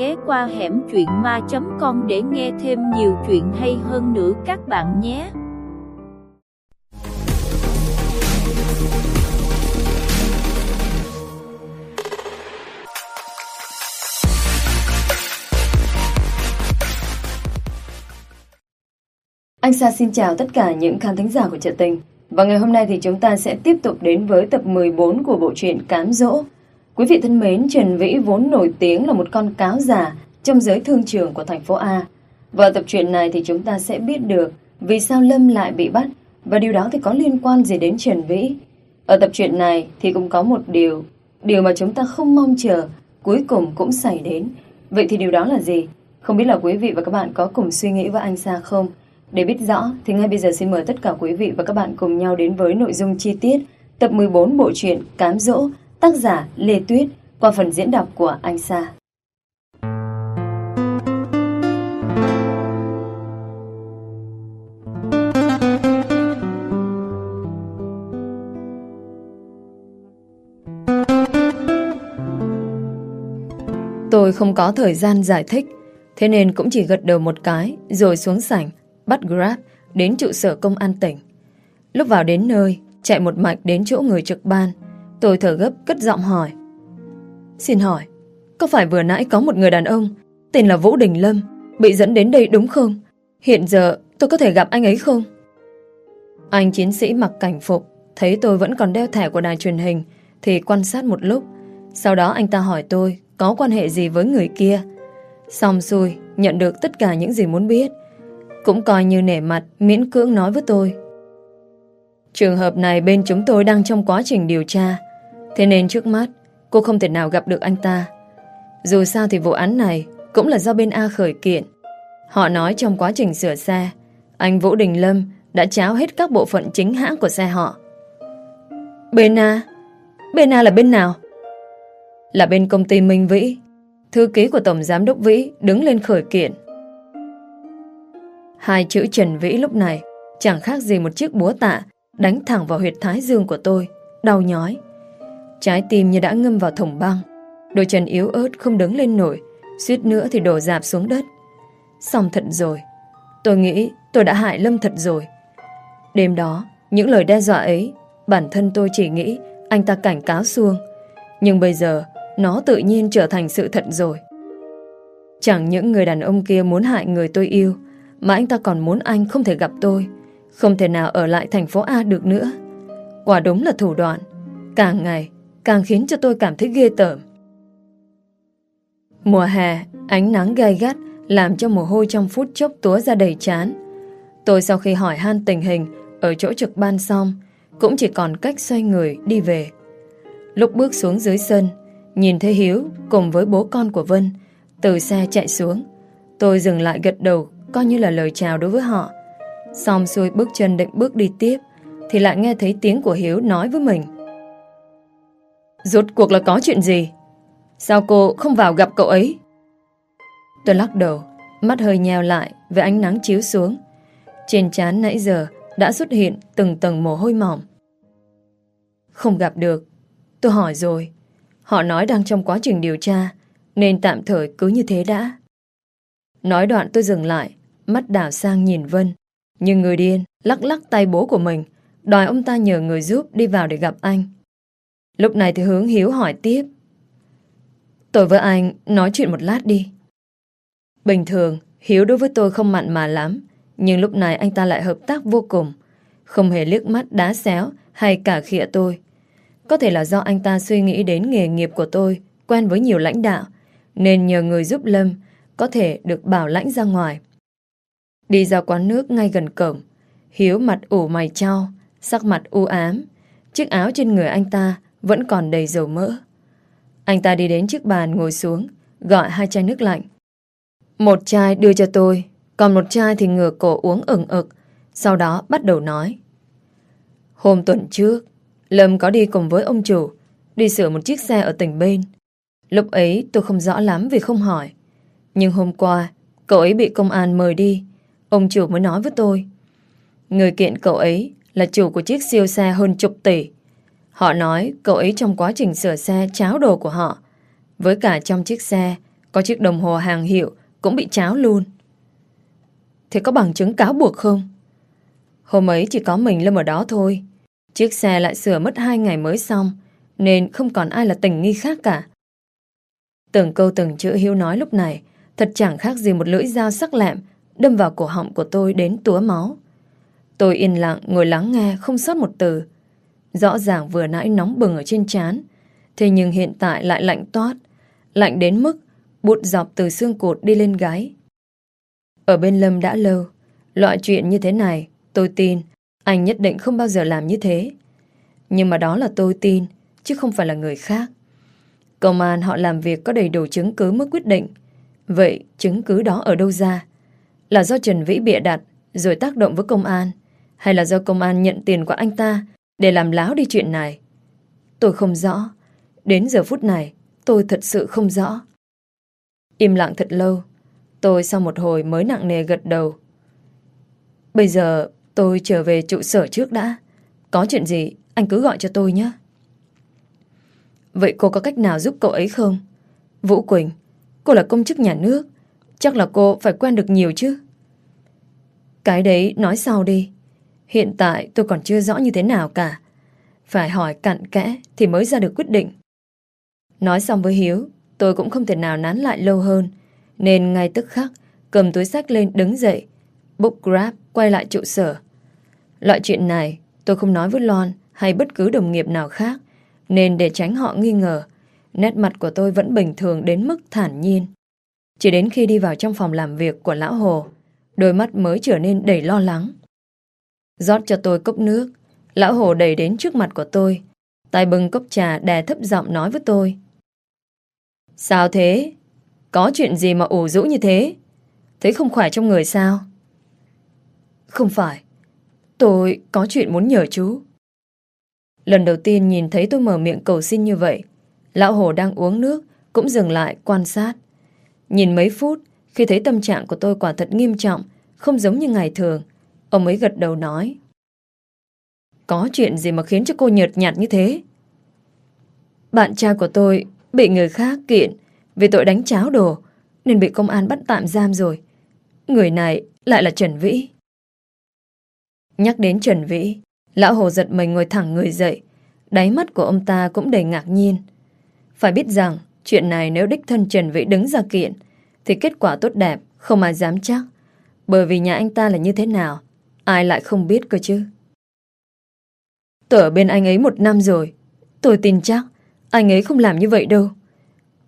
ghé qua hẻm chuyện ma.com để nghe thêm nhiều chuyện hay hơn nữa các bạn nhé. Anh Sa xin chào tất cả những khán thính giả của Trợ Tình. Và ngày hôm nay thì chúng ta sẽ tiếp tục đến với tập 14 của bộ truyện Cám Dỗ. Quý vị thân mến, Trần Vĩ vốn nổi tiếng là một con cáo giả trong giới thương trường của thành phố A. Và tập truyện này thì chúng ta sẽ biết được vì sao Lâm lại bị bắt và điều đó thì có liên quan gì đến Trần Vĩ. Ở tập truyện này thì cũng có một điều, điều mà chúng ta không mong chờ cuối cùng cũng xảy đến. Vậy thì điều đó là gì? Không biết là quý vị và các bạn có cùng suy nghĩ với anh Sa không? Để biết rõ thì ngay bây giờ xin mời tất cả quý vị và các bạn cùng nhau đến với nội dung chi tiết tập 14 bộ truyện Cám Dỗ tác giả Lê Tuyết qua phần diễn đọc của anh Sa. Tôi không có thời gian giải thích, thế nên cũng chỉ gật đầu một cái rồi xuống sảnh bắt Grab đến trụ sở công an tỉnh. Lúc vào đến nơi, chạy một mạch đến chỗ người trực ban, tôi thở gấp cất giọng hỏi. Xin hỏi, có phải vừa nãy có một người đàn ông tên là Vũ Đình Lâm bị dẫn đến đây đúng không? Hiện giờ tôi có thể gặp anh ấy không? Anh chiến sĩ mặc cảnh phục thấy tôi vẫn còn đeo thẻ của đài truyền hình thì quan sát một lúc. Sau đó anh ta hỏi tôi có quan hệ gì với người kia. Xong xuôi, nhận được tất cả những gì muốn biết. Cũng coi như nể mặt miễn cưỡng nói với tôi Trường hợp này bên chúng tôi đang trong quá trình điều tra Thế nên trước mắt Cô không thể nào gặp được anh ta. Dù sao thì vụ án này Cũng là do bên A khởi kiện. Họ nói trong quá trình sửa xe Anh Vũ Đình Lâm đã cháo hết các bộ phận chính hãng của xe họ. Bên A? Bên A là bên nào? Là bên công ty Minh Vĩ. Thư ký của Tổng Giám Đốc Vĩ Đứng lên khởi kiện. Hai chữ Trần Vĩ lúc này chẳng khác gì một chiếc búa tạ đánh thẳng vào huyệt thái dương của tôi, đau nhói. Trái tim như đã ngâm vào thùng băng, đôi chân yếu ớt không đứng lên nổi, suýt nữa thì đổ dạp xuống đất. Xong thật rồi, tôi nghĩ tôi đã hại Lâm thật rồi. Đêm đó, những lời đe dọa ấy, bản thân tôi chỉ nghĩ anh ta cảnh cáo xuông. Nhưng bây giờ, nó tự nhiên trở thành sự thật rồi. Chẳng những người đàn ông kia muốn hại người tôi yêu, mà anh ta còn muốn anh không thể gặp tôi Không thể nào ở lại thành phố A được nữa Quả đúng là thủ đoạn Càng ngày càng khiến cho tôi cảm thấy ghê tởm Mùa hè Ánh nắng gai gắt Làm cho mồ hôi trong phút chốc túa ra đầy chán Tôi sau khi hỏi han tình hình Ở chỗ trực ban xong Cũng chỉ còn cách xoay người đi về Lúc bước xuống dưới sân Nhìn thấy Hiếu cùng với bố con của Vân Từ xe chạy xuống Tôi dừng lại gật đầu coi như là lời chào đối với họ. Xong xuôi bước chân định bước đi tiếp, thì lại nghe thấy tiếng của Hiếu nói với mình. Rốt cuộc là có chuyện gì? Sao cô không vào gặp cậu ấy? Tôi lắc đầu, mắt hơi nheo lại với ánh nắng chiếu xuống. Trên trán nãy giờ đã xuất hiện từng tầng mồ hôi mỏng. Không gặp được. Tôi hỏi rồi. Họ nói đang trong quá trình điều tra, nên tạm thời cứ như thế đã. Nói đoạn tôi dừng lại, mắt đảo sang nhìn Vân. Nhưng người điên lắc lắc tay bố của mình, đòi ông ta nhờ người giúp đi vào để gặp anh. Lúc này thì hướng Hiếu hỏi tiếp. Tôi với anh nói chuyện một lát đi. Bình thường, Hiếu đối với tôi không mặn mà lắm, nhưng lúc này anh ta lại hợp tác vô cùng. Không hề liếc mắt đá xéo hay cả khịa tôi. Có thể là do anh ta suy nghĩ đến nghề nghiệp của tôi, quen với nhiều lãnh đạo, nên nhờ người giúp Lâm có thể được bảo lãnh ra ngoài. Đi ra quán nước ngay gần cổng, Hiếu mặt ủ mày trao, sắc mặt u ám. Chiếc áo trên người anh ta vẫn còn đầy dầu mỡ. Anh ta đi đến chiếc bàn ngồi xuống, gọi hai chai nước lạnh. Một chai đưa cho tôi, còn một chai thì ngửa cổ uống ửng ực, sau đó bắt đầu nói. Hôm tuần trước, Lâm có đi cùng với ông chủ, đi sửa một chiếc xe ở tỉnh bên. Lúc ấy tôi không rõ lắm vì không hỏi. Nhưng hôm qua, cậu ấy bị công an mời đi, Ông chủ mới nói với tôi Người kiện cậu ấy là chủ của chiếc siêu xe hơn chục tỷ Họ nói cậu ấy trong quá trình sửa xe cháo đồ của họ Với cả trong chiếc xe Có chiếc đồng hồ hàng hiệu cũng bị cháo luôn. Thế có bằng chứng cáo buộc không? Hôm ấy chỉ có mình Lâm ở đó thôi. Chiếc xe lại sửa mất hai ngày mới xong, nên không còn ai là tình nghi khác cả. Từng câu từng chữ Hiếu nói lúc này thật chẳng khác gì một lưỡi dao sắc lẹm đâm vào cổ họng của tôi đến túa máu. Tôi yên lặng ngồi lắng nghe không sót một từ. Rõ ràng vừa nãy nóng bừng ở trên trán thế nhưng hiện tại lại lạnh toát, lạnh đến mức bụt dọc từ xương cột đi lên gáy. Ở bên Lâm đã lâu, loại chuyện như thế này, tôi tin anh nhất định không bao giờ làm như thế. Nhưng mà đó là tôi tin, chứ không phải là người khác. Công an họ làm việc có đầy đủ chứng cứ mới quyết định. Vậy chứng cứ đó ở đâu ra? Là do Trần Vĩ bịa đặt rồi tác động với công an? Hay là do công an nhận tiền của anh ta để làm láo đi chuyện này? Tôi không rõ. Đến giờ phút này, tôi thật sự không rõ. Im lặng thật lâu, tôi sau một hồi mới nặng nề gật đầu. Bây giờ tôi trở về trụ sở trước đã. Có chuyện gì, anh cứ gọi cho tôi nhé. Vậy cô có cách nào giúp cậu ấy không? Vũ Quỳnh, cô là công chức nhà nước. Chắc là cô phải quen được nhiều chứ. Cái đấy nói sau đi. Hiện tại tôi còn chưa rõ như thế nào cả. Phải hỏi cặn kẽ thì mới ra được quyết định. Nói xong với Hiếu, tôi cũng không thể nào nán lại lâu hơn. Nên ngay tức khắc, cầm túi sách lên đứng dậy, book grab quay lại trụ sở. Loại chuyện này tôi không nói với Loan hay bất cứ đồng nghiệp nào khác nên để tránh họ nghi ngờ, nét mặt của tôi vẫn bình thường đến mức thản nhiên. Chỉ đến khi đi vào trong phòng làm việc của Lão Hồ, đôi mắt mới trở nên đầy lo lắng rót cho tôi cốc nước, Lão Hồ đẩy đến trước mặt của tôi, tay bưng cốc trà đè thấp giọng nói với tôi. Sao thế? Có chuyện gì mà ủ rũ như thế? Thấy không khỏe trong người sao? Không phải. Tôi có chuyện muốn nhờ chú. Lần đầu tiên nhìn thấy tôi mở miệng cầu xin như vậy, lão hồ đang uống nước cũng dừng lại quan sát. Nhìn mấy phút, khi thấy tâm trạng của tôi quả thật nghiêm trọng, không giống như ngày thường, ông ấy gật đầu nói. Có chuyện gì mà khiến cho cô nhợt nhạt như thế? Bạn trai của tôi bị người khác kiện vì tội đánh cháo đồ, nên bị công an bắt tạm giam rồi. Người này lại là Trần Vĩ. Nhắc đến Trần Vĩ, Lão Hồ giật mình ngồi thẳng người dậy. Đáy mắt của ông ta cũng đầy ngạc nhiên. Phải biết rằng, chuyện này nếu đích thân Trần Vĩ đứng ra kiện, thì kết quả tốt đẹp, không ai dám chắc. Bởi vì nhà anh ta là như thế nào, ai lại không biết cơ chứ. Tôi ở bên anh ấy một năm rồi. Tôi tin chắc, anh ấy không làm như vậy đâu.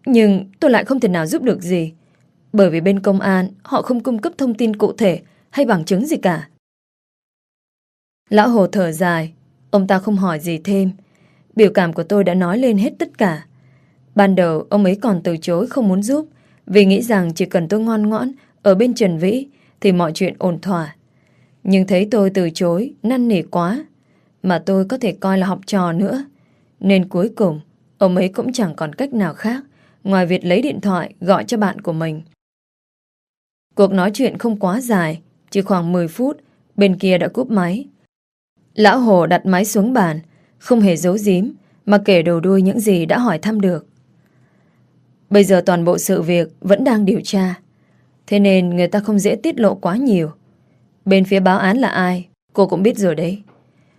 Nhưng tôi lại không thể nào giúp được gì. Bởi vì bên công an, họ không cung cấp thông tin cụ thể hay bằng chứng gì cả. Lão Hồ thở dài, ông ta không hỏi gì thêm. Biểu cảm của tôi đã nói lên hết tất cả. Ban đầu ông ấy còn từ chối không muốn giúp vì nghĩ rằng chỉ cần tôi ngoan ngoãn ở bên Trần Vĩ thì mọi chuyện ổn thỏa. Nhưng thấy tôi từ chối, năn nỉ quá mà tôi có thể coi là học trò nữa. Nên cuối cùng ông ấy cũng chẳng còn cách nào khác ngoài việc lấy điện thoại gọi cho bạn của mình. Cuộc nói chuyện không quá dài, chỉ khoảng 10 phút, bên kia đã cúp máy. Lão Hồ đặt máy xuống bàn, không hề giấu giếm, mà kể đầu đuôi những gì đã hỏi thăm được. Bây giờ toàn bộ sự việc vẫn đang điều tra, thế nên người ta không dễ tiết lộ quá nhiều. Bên phía báo án là ai, cô cũng biết rồi đấy.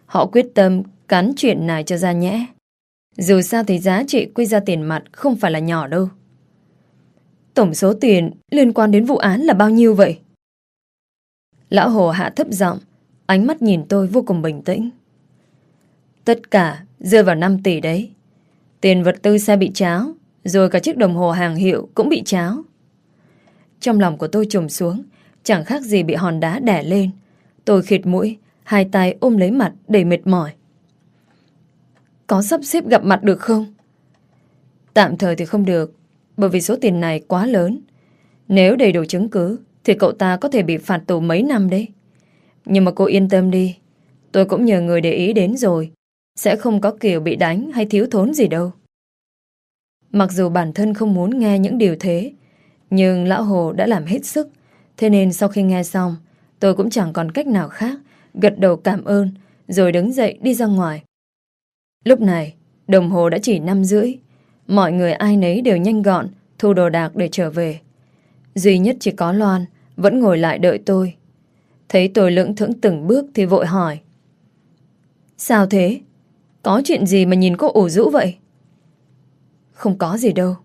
Họ quyết tâm cắn chuyện này cho ra nhẽ. Dù sao thì giá trị quy ra tiền mặt không phải là nhỏ đâu. Tổng số tiền liên quan đến vụ án là bao nhiêu vậy? Lão Hồ hạ thấp giọng Ánh mắt nhìn tôi vô cùng bình tĩnh. Tất cả rơi vào 5 tỷ đấy. Tiền vật tư xe bị cháo, rồi cả chiếc đồng hồ hàng hiệu cũng bị cháo. Trong lòng của tôi trùm xuống, chẳng khác gì bị hòn đá đẻ lên. Tôi khịt mũi, hai tay ôm lấy mặt để mệt mỏi. Có sắp xếp gặp mặt được không? Tạm thời thì không được, bởi vì số tiền này quá lớn. Nếu đầy đủ chứng cứ, thì cậu ta có thể bị phạt tù mấy năm đấy. Nhưng mà cô yên tâm đi Tôi cũng nhờ người để ý đến rồi Sẽ không có kiểu bị đánh hay thiếu thốn gì đâu Mặc dù bản thân không muốn nghe những điều thế Nhưng Lão Hồ đã làm hết sức Thế nên sau khi nghe xong Tôi cũng chẳng còn cách nào khác Gật đầu cảm ơn Rồi đứng dậy đi ra ngoài Lúc này Đồng hồ đã chỉ năm rưỡi Mọi người ai nấy đều nhanh gọn thu đồ đạc để trở về. Duy nhất chỉ có Loan, vẫn ngồi lại đợi tôi. Thấy tôi lưỡng thững từng bước thì vội hỏi. Sao thế? Có chuyện gì mà nhìn cô ủ rũ vậy? Không có gì đâu.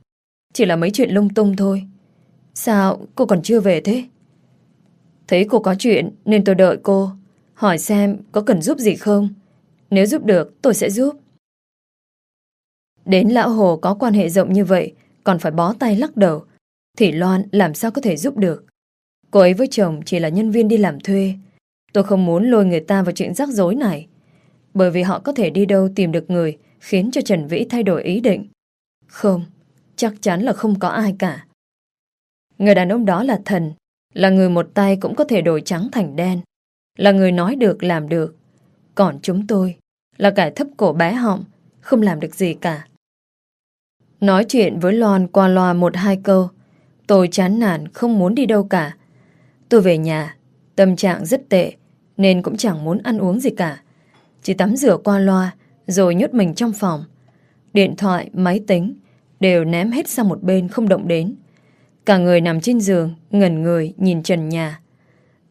Chỉ là mấy chuyện lung tung thôi. Sao cô còn chưa về thế? Thấy cô có chuyện nên tôi đợi cô. Hỏi xem có cần giúp gì không? Nếu giúp được tôi sẽ giúp. Đến lão hồ có quan hệ rộng như vậy còn phải bó tay lắc đầu thì Loan làm sao có thể giúp được. Cô ấy với chồng chỉ là nhân viên đi làm thuê. Tôi không muốn lôi người ta vào chuyện rắc rối này. Bởi vì họ có thể đi đâu tìm được người khiến cho Trần Vĩ thay đổi ý định. Không, chắc chắn là không có ai cả. Người đàn ông đó là thần, là người một tay cũng có thể đổi trắng thành đen, là người nói được làm được. Còn chúng tôi là cải thấp cổ bé họng, không làm được gì cả. Nói chuyện với Loan qua loa một hai câu, tôi chán nản không muốn đi đâu cả. Tôi về nhà, tâm trạng rất tệ, nên cũng chẳng muốn ăn uống gì cả. Chỉ tắm rửa qua loa, rồi nhốt mình trong phòng. Điện thoại, máy tính, đều ném hết sang một bên không động đến. Cả người nằm trên giường, ngẩn người nhìn trần nhà.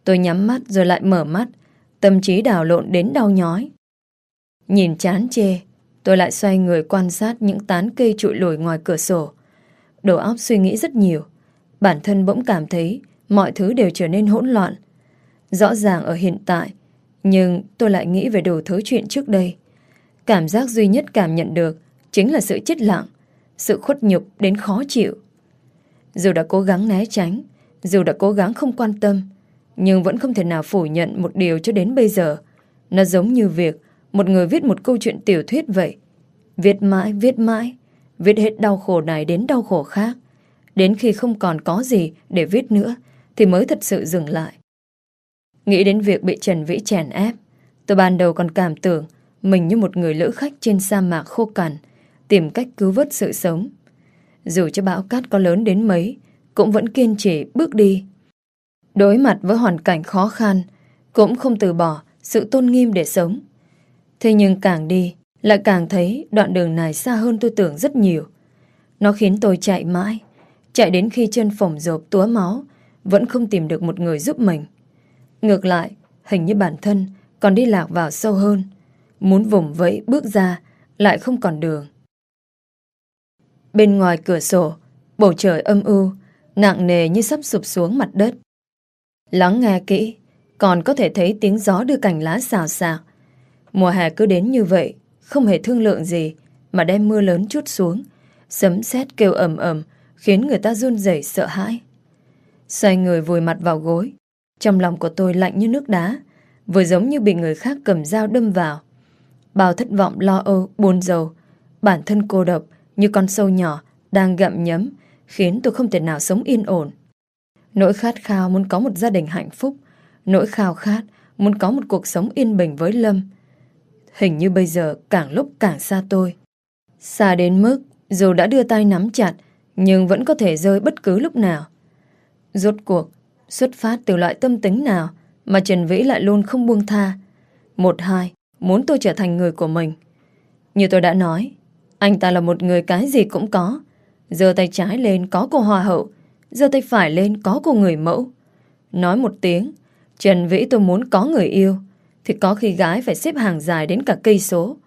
Tôi nhắm mắt rồi lại mở mắt, tâm trí đảo lộn đến đau nhói. Nhìn chán chê, tôi lại xoay người quan sát những tán cây trụi lùi ngoài cửa sổ. Đầu óc suy nghĩ rất nhiều. Bản thân bỗng cảm thấy mọi thứ đều trở nên hỗn loạn. Rõ ràng ở hiện tại, nhưng tôi lại nghĩ về đủ thứ chuyện trước đây. Cảm giác duy nhất cảm nhận được chính là sự chết lặng, sự khuất nhục đến khó chịu. Dù đã cố gắng né tránh, dù đã cố gắng không quan tâm, nhưng vẫn không thể nào phủ nhận một điều cho đến bây giờ. Nó giống như việc một người viết một câu chuyện tiểu thuyết vậy. Viết mãi, viết mãi, viết hết đau khổ này đến đau khổ khác. Đến khi không còn có gì để viết nữa thì mới thật sự dừng lại. Nghĩ đến việc bị Trần Vĩ chèn ép, tôi ban đầu còn cảm tưởng mình như một người lữ khách trên sa mạc khô cằn, tìm cách cứu vớt sự sống. Dù cho bão cát có lớn đến mấy, cũng vẫn kiên trì bước đi. Đối mặt với hoàn cảnh khó khăn, cũng không từ bỏ sự tôn nghiêm để sống. Thế nhưng càng đi, lại càng thấy đoạn đường này xa hơn tôi tưởng rất nhiều. Nó khiến tôi chạy mãi, chạy đến khi chân phồng rộp túa máu, vẫn không tìm được một người giúp mình. Ngược lại, hình như bản thân còn đi lạc vào sâu hơn. Muốn vùng vẫy bước ra, lại không còn đường. Bên ngoài cửa sổ, bầu trời âm u, nặng nề như sắp sụp xuống mặt đất. Lắng nghe kỹ, còn có thể thấy tiếng gió đưa cành lá xào xạc. Mùa hè cứ đến như vậy, không hề thương lượng gì, mà đem mưa lớn chút xuống, sấm sét kêu ầm ầm, khiến người ta run rẩy sợ hãi. Xoay người vùi mặt vào gối, trong lòng của tôi lạnh như nước đá, vừa giống như bị người khác cầm dao đâm vào. Bao thất vọng lo âu, buồn rầu, bản thân cô độc như con sâu nhỏ đang gặm nhấm, khiến tôi không thể nào sống yên ổn. Nỗi khát khao muốn có một gia đình hạnh phúc, nỗi khao khát muốn có một cuộc sống yên bình với Lâm. Hình như bây giờ càng lúc càng xa tôi. Xa đến mức dù đã đưa tay nắm chặt nhưng vẫn có thể rơi bất cứ lúc nào. Rốt cuộc, xuất phát từ loại tâm tính nào mà Trần Vĩ lại luôn không buông tha. Một hai, muốn tôi trở thành người của mình. Như tôi đã nói, anh ta là một người cái gì cũng có. Giơ tay trái lên có cô hoa hậu, giơ tay phải lên có cô người mẫu. Nói một tiếng, Trần Vĩ tôi muốn có người yêu, thì có khi gái phải xếp hàng dài đến cả cây số.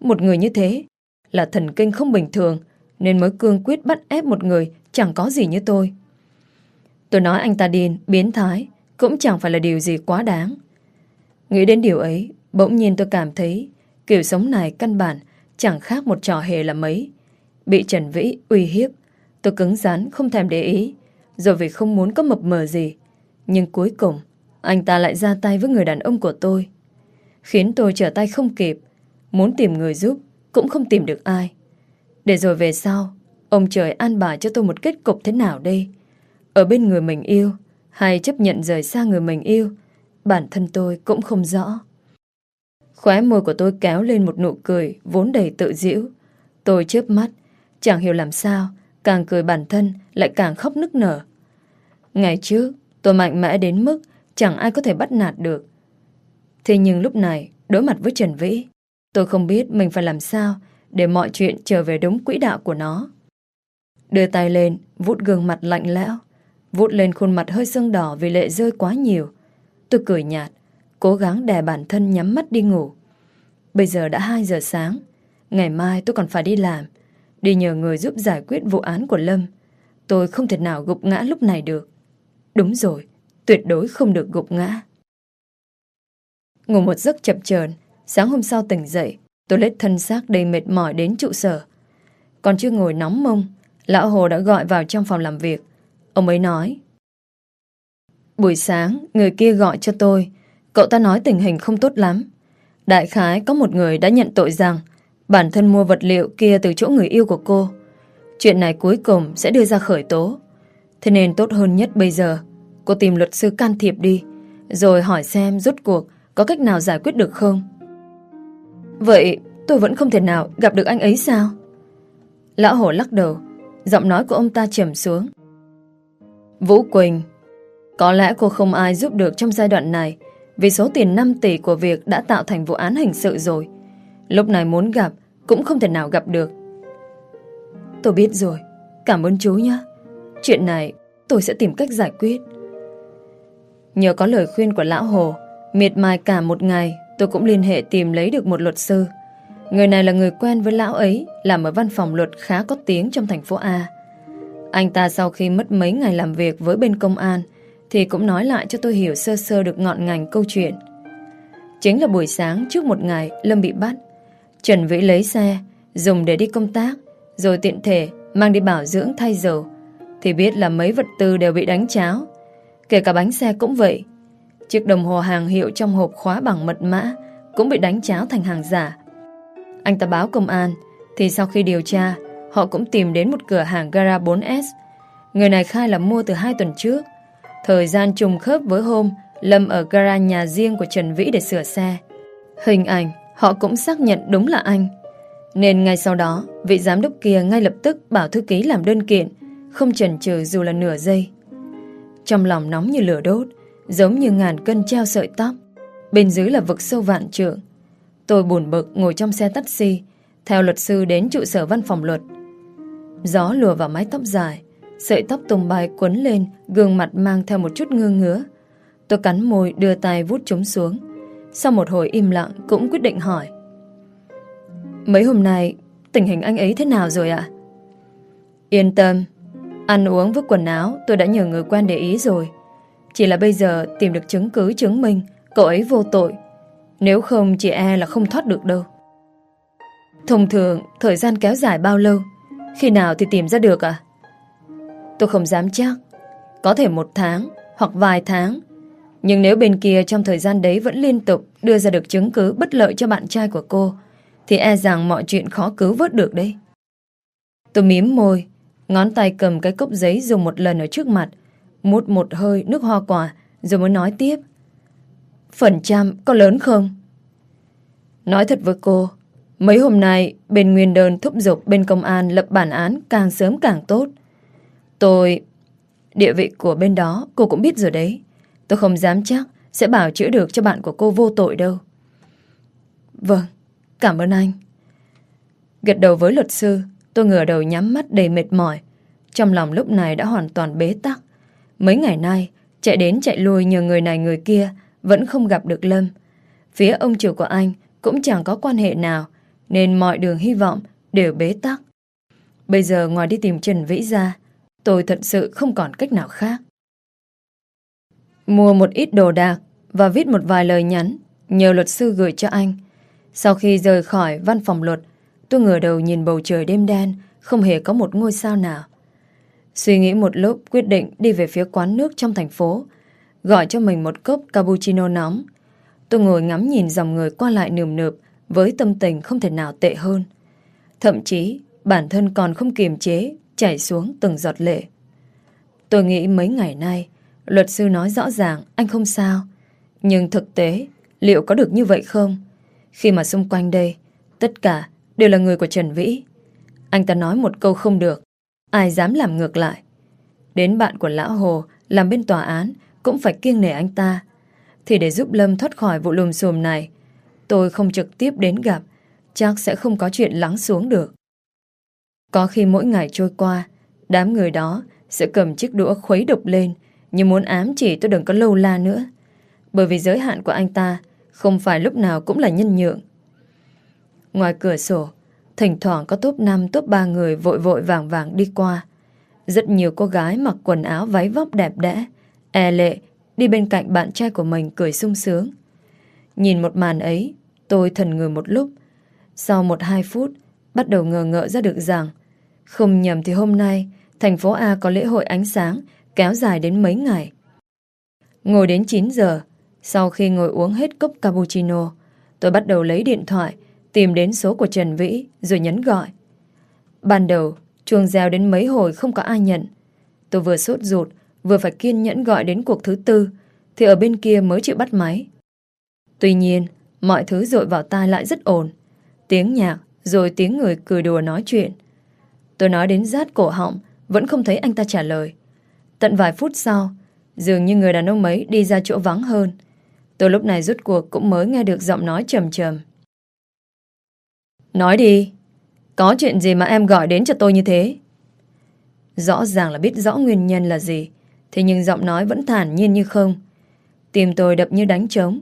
Một người như thế là thần kinh không bình thường, nên mới cương quyết bắt ép một người chẳng có gì như tôi. Tôi nói anh ta điên, biến thái, cũng chẳng phải là điều gì quá đáng. Nghĩ đến điều ấy, bỗng nhiên tôi cảm thấy kiểu sống này căn bản chẳng khác một trò hề là mấy. Bị Trần Vĩ uy hiếp, tôi cứng rắn không thèm để ý, rồi vì không muốn có mập mờ gì. Nhưng cuối cùng, anh ta lại ra tay với người đàn ông của tôi. Khiến tôi trở tay không kịp, muốn tìm người giúp, cũng không tìm được ai. Để rồi về sau, ông trời an bài cho tôi một kết cục thế nào đây? Ở bên người mình yêu, hay chấp nhận rời xa người mình yêu, bản thân tôi cũng không rõ. Khóe môi của tôi kéo lên một nụ cười vốn đầy tự giễu. Tôi chớp mắt, chẳng hiểu làm sao, càng cười bản thân lại càng khóc nức nở. Ngày trước, tôi mạnh mẽ đến mức chẳng ai có thể bắt nạt được. Thế nhưng lúc này, đối mặt với Trần Vĩ, tôi không biết mình phải làm sao để mọi chuyện trở về đúng quỹ đạo của nó. Đưa tay lên, vút gương mặt lạnh lẽo, vút lên khuôn mặt hơi sưng đỏ vì lệ rơi quá nhiều. Tôi cười nhạt, cố gắng đè bản thân nhắm mắt đi ngủ. Bây giờ đã 2 giờ sáng, ngày mai tôi còn phải đi làm, đi nhờ người giúp giải quyết vụ án của Lâm. Tôi không thể nào gục ngã lúc này được. Đúng rồi, tuyệt đối không được gục ngã. Ngủ một giấc chập chờn, sáng hôm sau tỉnh dậy, tôi lết thân xác đầy mệt mỏi đến trụ sở. Còn chưa ngồi nóng mông, lão Hồ đã gọi vào trong phòng làm việc. Ông ấy nói, Buổi sáng, người kia gọi cho tôi, cậu ta nói tình hình không tốt lắm. Đại khái có một người đã nhận tội rằng bản thân mua vật liệu kia từ chỗ người yêu của cô. Chuyện này cuối cùng sẽ đưa ra khởi tố. Thế nên tốt hơn nhất bây giờ, cô tìm luật sư can thiệp đi, rồi hỏi xem rốt cuộc có cách nào giải quyết được không? Vậy tôi vẫn không thể nào gặp được anh ấy sao? Lão hổ lắc đầu, giọng nói của ông ta trầm xuống. Vũ Quỳnh, có lẽ cô không ai giúp được trong giai đoạn này vì số tiền 5 tỷ của việc đã tạo thành vụ án hình sự rồi. Lúc này muốn gặp cũng không thể nào gặp được. Tôi biết rồi, cảm ơn chú nhé. Chuyện này tôi sẽ tìm cách giải quyết. Nhờ có lời khuyên của Lão Hồ, miệt mài cả một ngày tôi cũng liên hệ tìm lấy được một luật sư. Người này là người quen với lão ấy, làm ở văn phòng luật khá có tiếng trong thành phố A. Anh ta sau khi mất mấy ngày làm việc với bên công an thì cũng nói lại cho tôi hiểu sơ sơ được ngọn ngành câu chuyện. Chính là buổi sáng trước một ngày Lâm bị bắt. Trần Vĩ lấy xe, dùng để đi công tác, rồi tiện thể mang đi bảo dưỡng thay dầu. Thì biết là mấy vật tư đều bị đánh cháo. Kể cả bánh xe cũng vậy. Chiếc đồng hồ hàng hiệu trong hộp khóa bằng mật mã cũng bị đánh cháo thành hàng giả. Anh ta báo công an, thì sau khi điều tra, họ cũng tìm đến một cửa hàng gara 4S. Người này khai là mua từ hai tuần trước. Thời gian trùng khớp với hôm Lâm ở gara nhà riêng của Trần Vĩ để sửa xe. Hình ảnh họ cũng xác nhận đúng là anh. Nên ngay sau đó, vị giám đốc kia ngay lập tức bảo thư ký làm đơn kiện, không chần chừ dù là nửa giây. Trong lòng nóng như lửa đốt, giống như ngàn cân treo sợi tóc. Bên dưới là vực sâu vạn trượng. Tôi buồn bực ngồi trong xe taxi, theo luật sư đến trụ sở văn phòng luật. Gió lùa vào mái tóc dài, sợi tóc tùng bài quấn lên, gương mặt mang theo một chút ngơ ngứa. Tôi cắn môi đưa tay vút chúng xuống. Sau một hồi im lặng cũng quyết định hỏi. Mấy hôm nay, tình hình anh ấy thế nào rồi ạ? Yên tâm, ăn uống với quần áo tôi đã nhờ người quen để ý rồi. Chỉ là bây giờ tìm được chứng cứ chứng minh cậu ấy vô tội. Nếu không chị e là không thoát được đâu. Thông thường, thời gian kéo dài bao lâu? Khi nào thì tìm ra được à? Tôi không dám chắc. Có thể một tháng hoặc vài tháng. Nhưng nếu bên kia trong thời gian đấy vẫn liên tục đưa ra được chứng cứ bất lợi cho bạn trai của cô, thì e rằng mọi chuyện khó cứu vớt được đấy. Tôi mím môi, ngón tay cầm cái cốc giấy dùng một lần ở trước mặt, mút một hơi nước hoa quả, rồi mới nói tiếp. Phần trăm có lớn không? Nói thật với cô, mấy hôm nay bên nguyên đơn thúc giục bên công an lập bản án càng sớm càng tốt. Tôi... Địa vị của bên đó cô cũng biết rồi đấy. Tôi không dám chắc sẽ bảo chữa được cho bạn của cô vô tội đâu. Vâng, cảm ơn anh. Gật đầu với luật sư, tôi ngửa đầu nhắm mắt đầy mệt mỏi. Trong lòng lúc này đã hoàn toàn bế tắc. Mấy ngày nay, chạy đến chạy lui nhờ người này người kia, vẫn không gặp được Lâm. Phía ông chủ của anh cũng chẳng có quan hệ nào, nên mọi đường hy vọng đều bế tắc. Bây giờ ngoài đi tìm Trần Vĩ ra, tôi thật sự không còn cách nào khác. Mua một ít đồ đạc và viết một vài lời nhắn nhờ luật sư gửi cho anh. Sau khi rời khỏi văn phòng luật, tôi ngửa đầu nhìn bầu trời đêm đen, không hề có một ngôi sao nào. Suy nghĩ một lúc quyết định đi về phía quán nước trong thành phố, gọi cho mình một cốc cappuccino nóng. Tôi ngồi ngắm nhìn dòng người qua lại nườm nượp với tâm tình không thể nào tệ hơn. Thậm chí, bản thân còn không kiềm chế, chảy xuống từng giọt lệ. Tôi nghĩ mấy ngày nay, luật sư nói rõ ràng anh không sao. Nhưng thực tế, liệu có được như vậy không? Khi mà xung quanh đây, tất cả đều là người của Trần Vĩ. Anh ta nói một câu không được, ai dám làm ngược lại. Đến bạn của Lão Hồ làm bên tòa án cũng phải kiêng nể anh ta. Thì để giúp Lâm thoát khỏi vụ lùm xùm này, tôi không trực tiếp đến gặp, chắc sẽ không có chuyện lắng xuống được. Có khi mỗi ngày trôi qua Đám người đó sẽ cầm chiếc đũa khuấy đục lên như muốn ám chỉ tôi đừng có lâu la nữa. Bởi vì giới hạn của anh ta không phải lúc nào cũng là nhân nhượng. Ngoài cửa sổ, thỉnh thoảng có top 5, top 3 người vội vội vàng vàng đi qua. Rất nhiều cô gái mặc quần áo váy vóc đẹp đẽ, e lệ, đi bên cạnh bạn trai của mình cười sung sướng. Nhìn một màn ấy, tôi thần người một lúc. Sau một hai phút, bắt đầu ngờ ngợ ra được rằng không nhầm thì hôm nay thành phố A có lễ hội ánh sáng kéo dài đến mấy ngày. Ngồi đến 9 giờ, sau khi ngồi uống hết cốc cappuccino, tôi bắt đầu lấy điện thoại, tìm đến số của Trần Vĩ rồi nhấn gọi. Ban đầu, chuông reo đến mấy hồi không có ai nhận. Tôi vừa sốt ruột, vừa phải kiên nhẫn gọi đến cuộc thứ tư, thì ở bên kia mới chịu bắt máy. Tuy nhiên, mọi thứ dội vào tai lại rất ổn. Tiếng nhạc, rồi tiếng người cười đùa nói chuyện. Tôi nói đến rát cổ họng, vẫn không thấy anh ta trả lời. Tận vài phút sau, dường như người đàn ông ấy đi ra chỗ vắng hơn. Tôi lúc này rút cuộc cũng mới nghe được giọng nói trầm trầm. Nói đi, có chuyện gì mà em gọi đến cho tôi như thế? Rõ ràng là biết rõ nguyên nhân là gì, thế nhưng giọng nói vẫn thản nhiên như không. Tim tôi đập như đánh trống,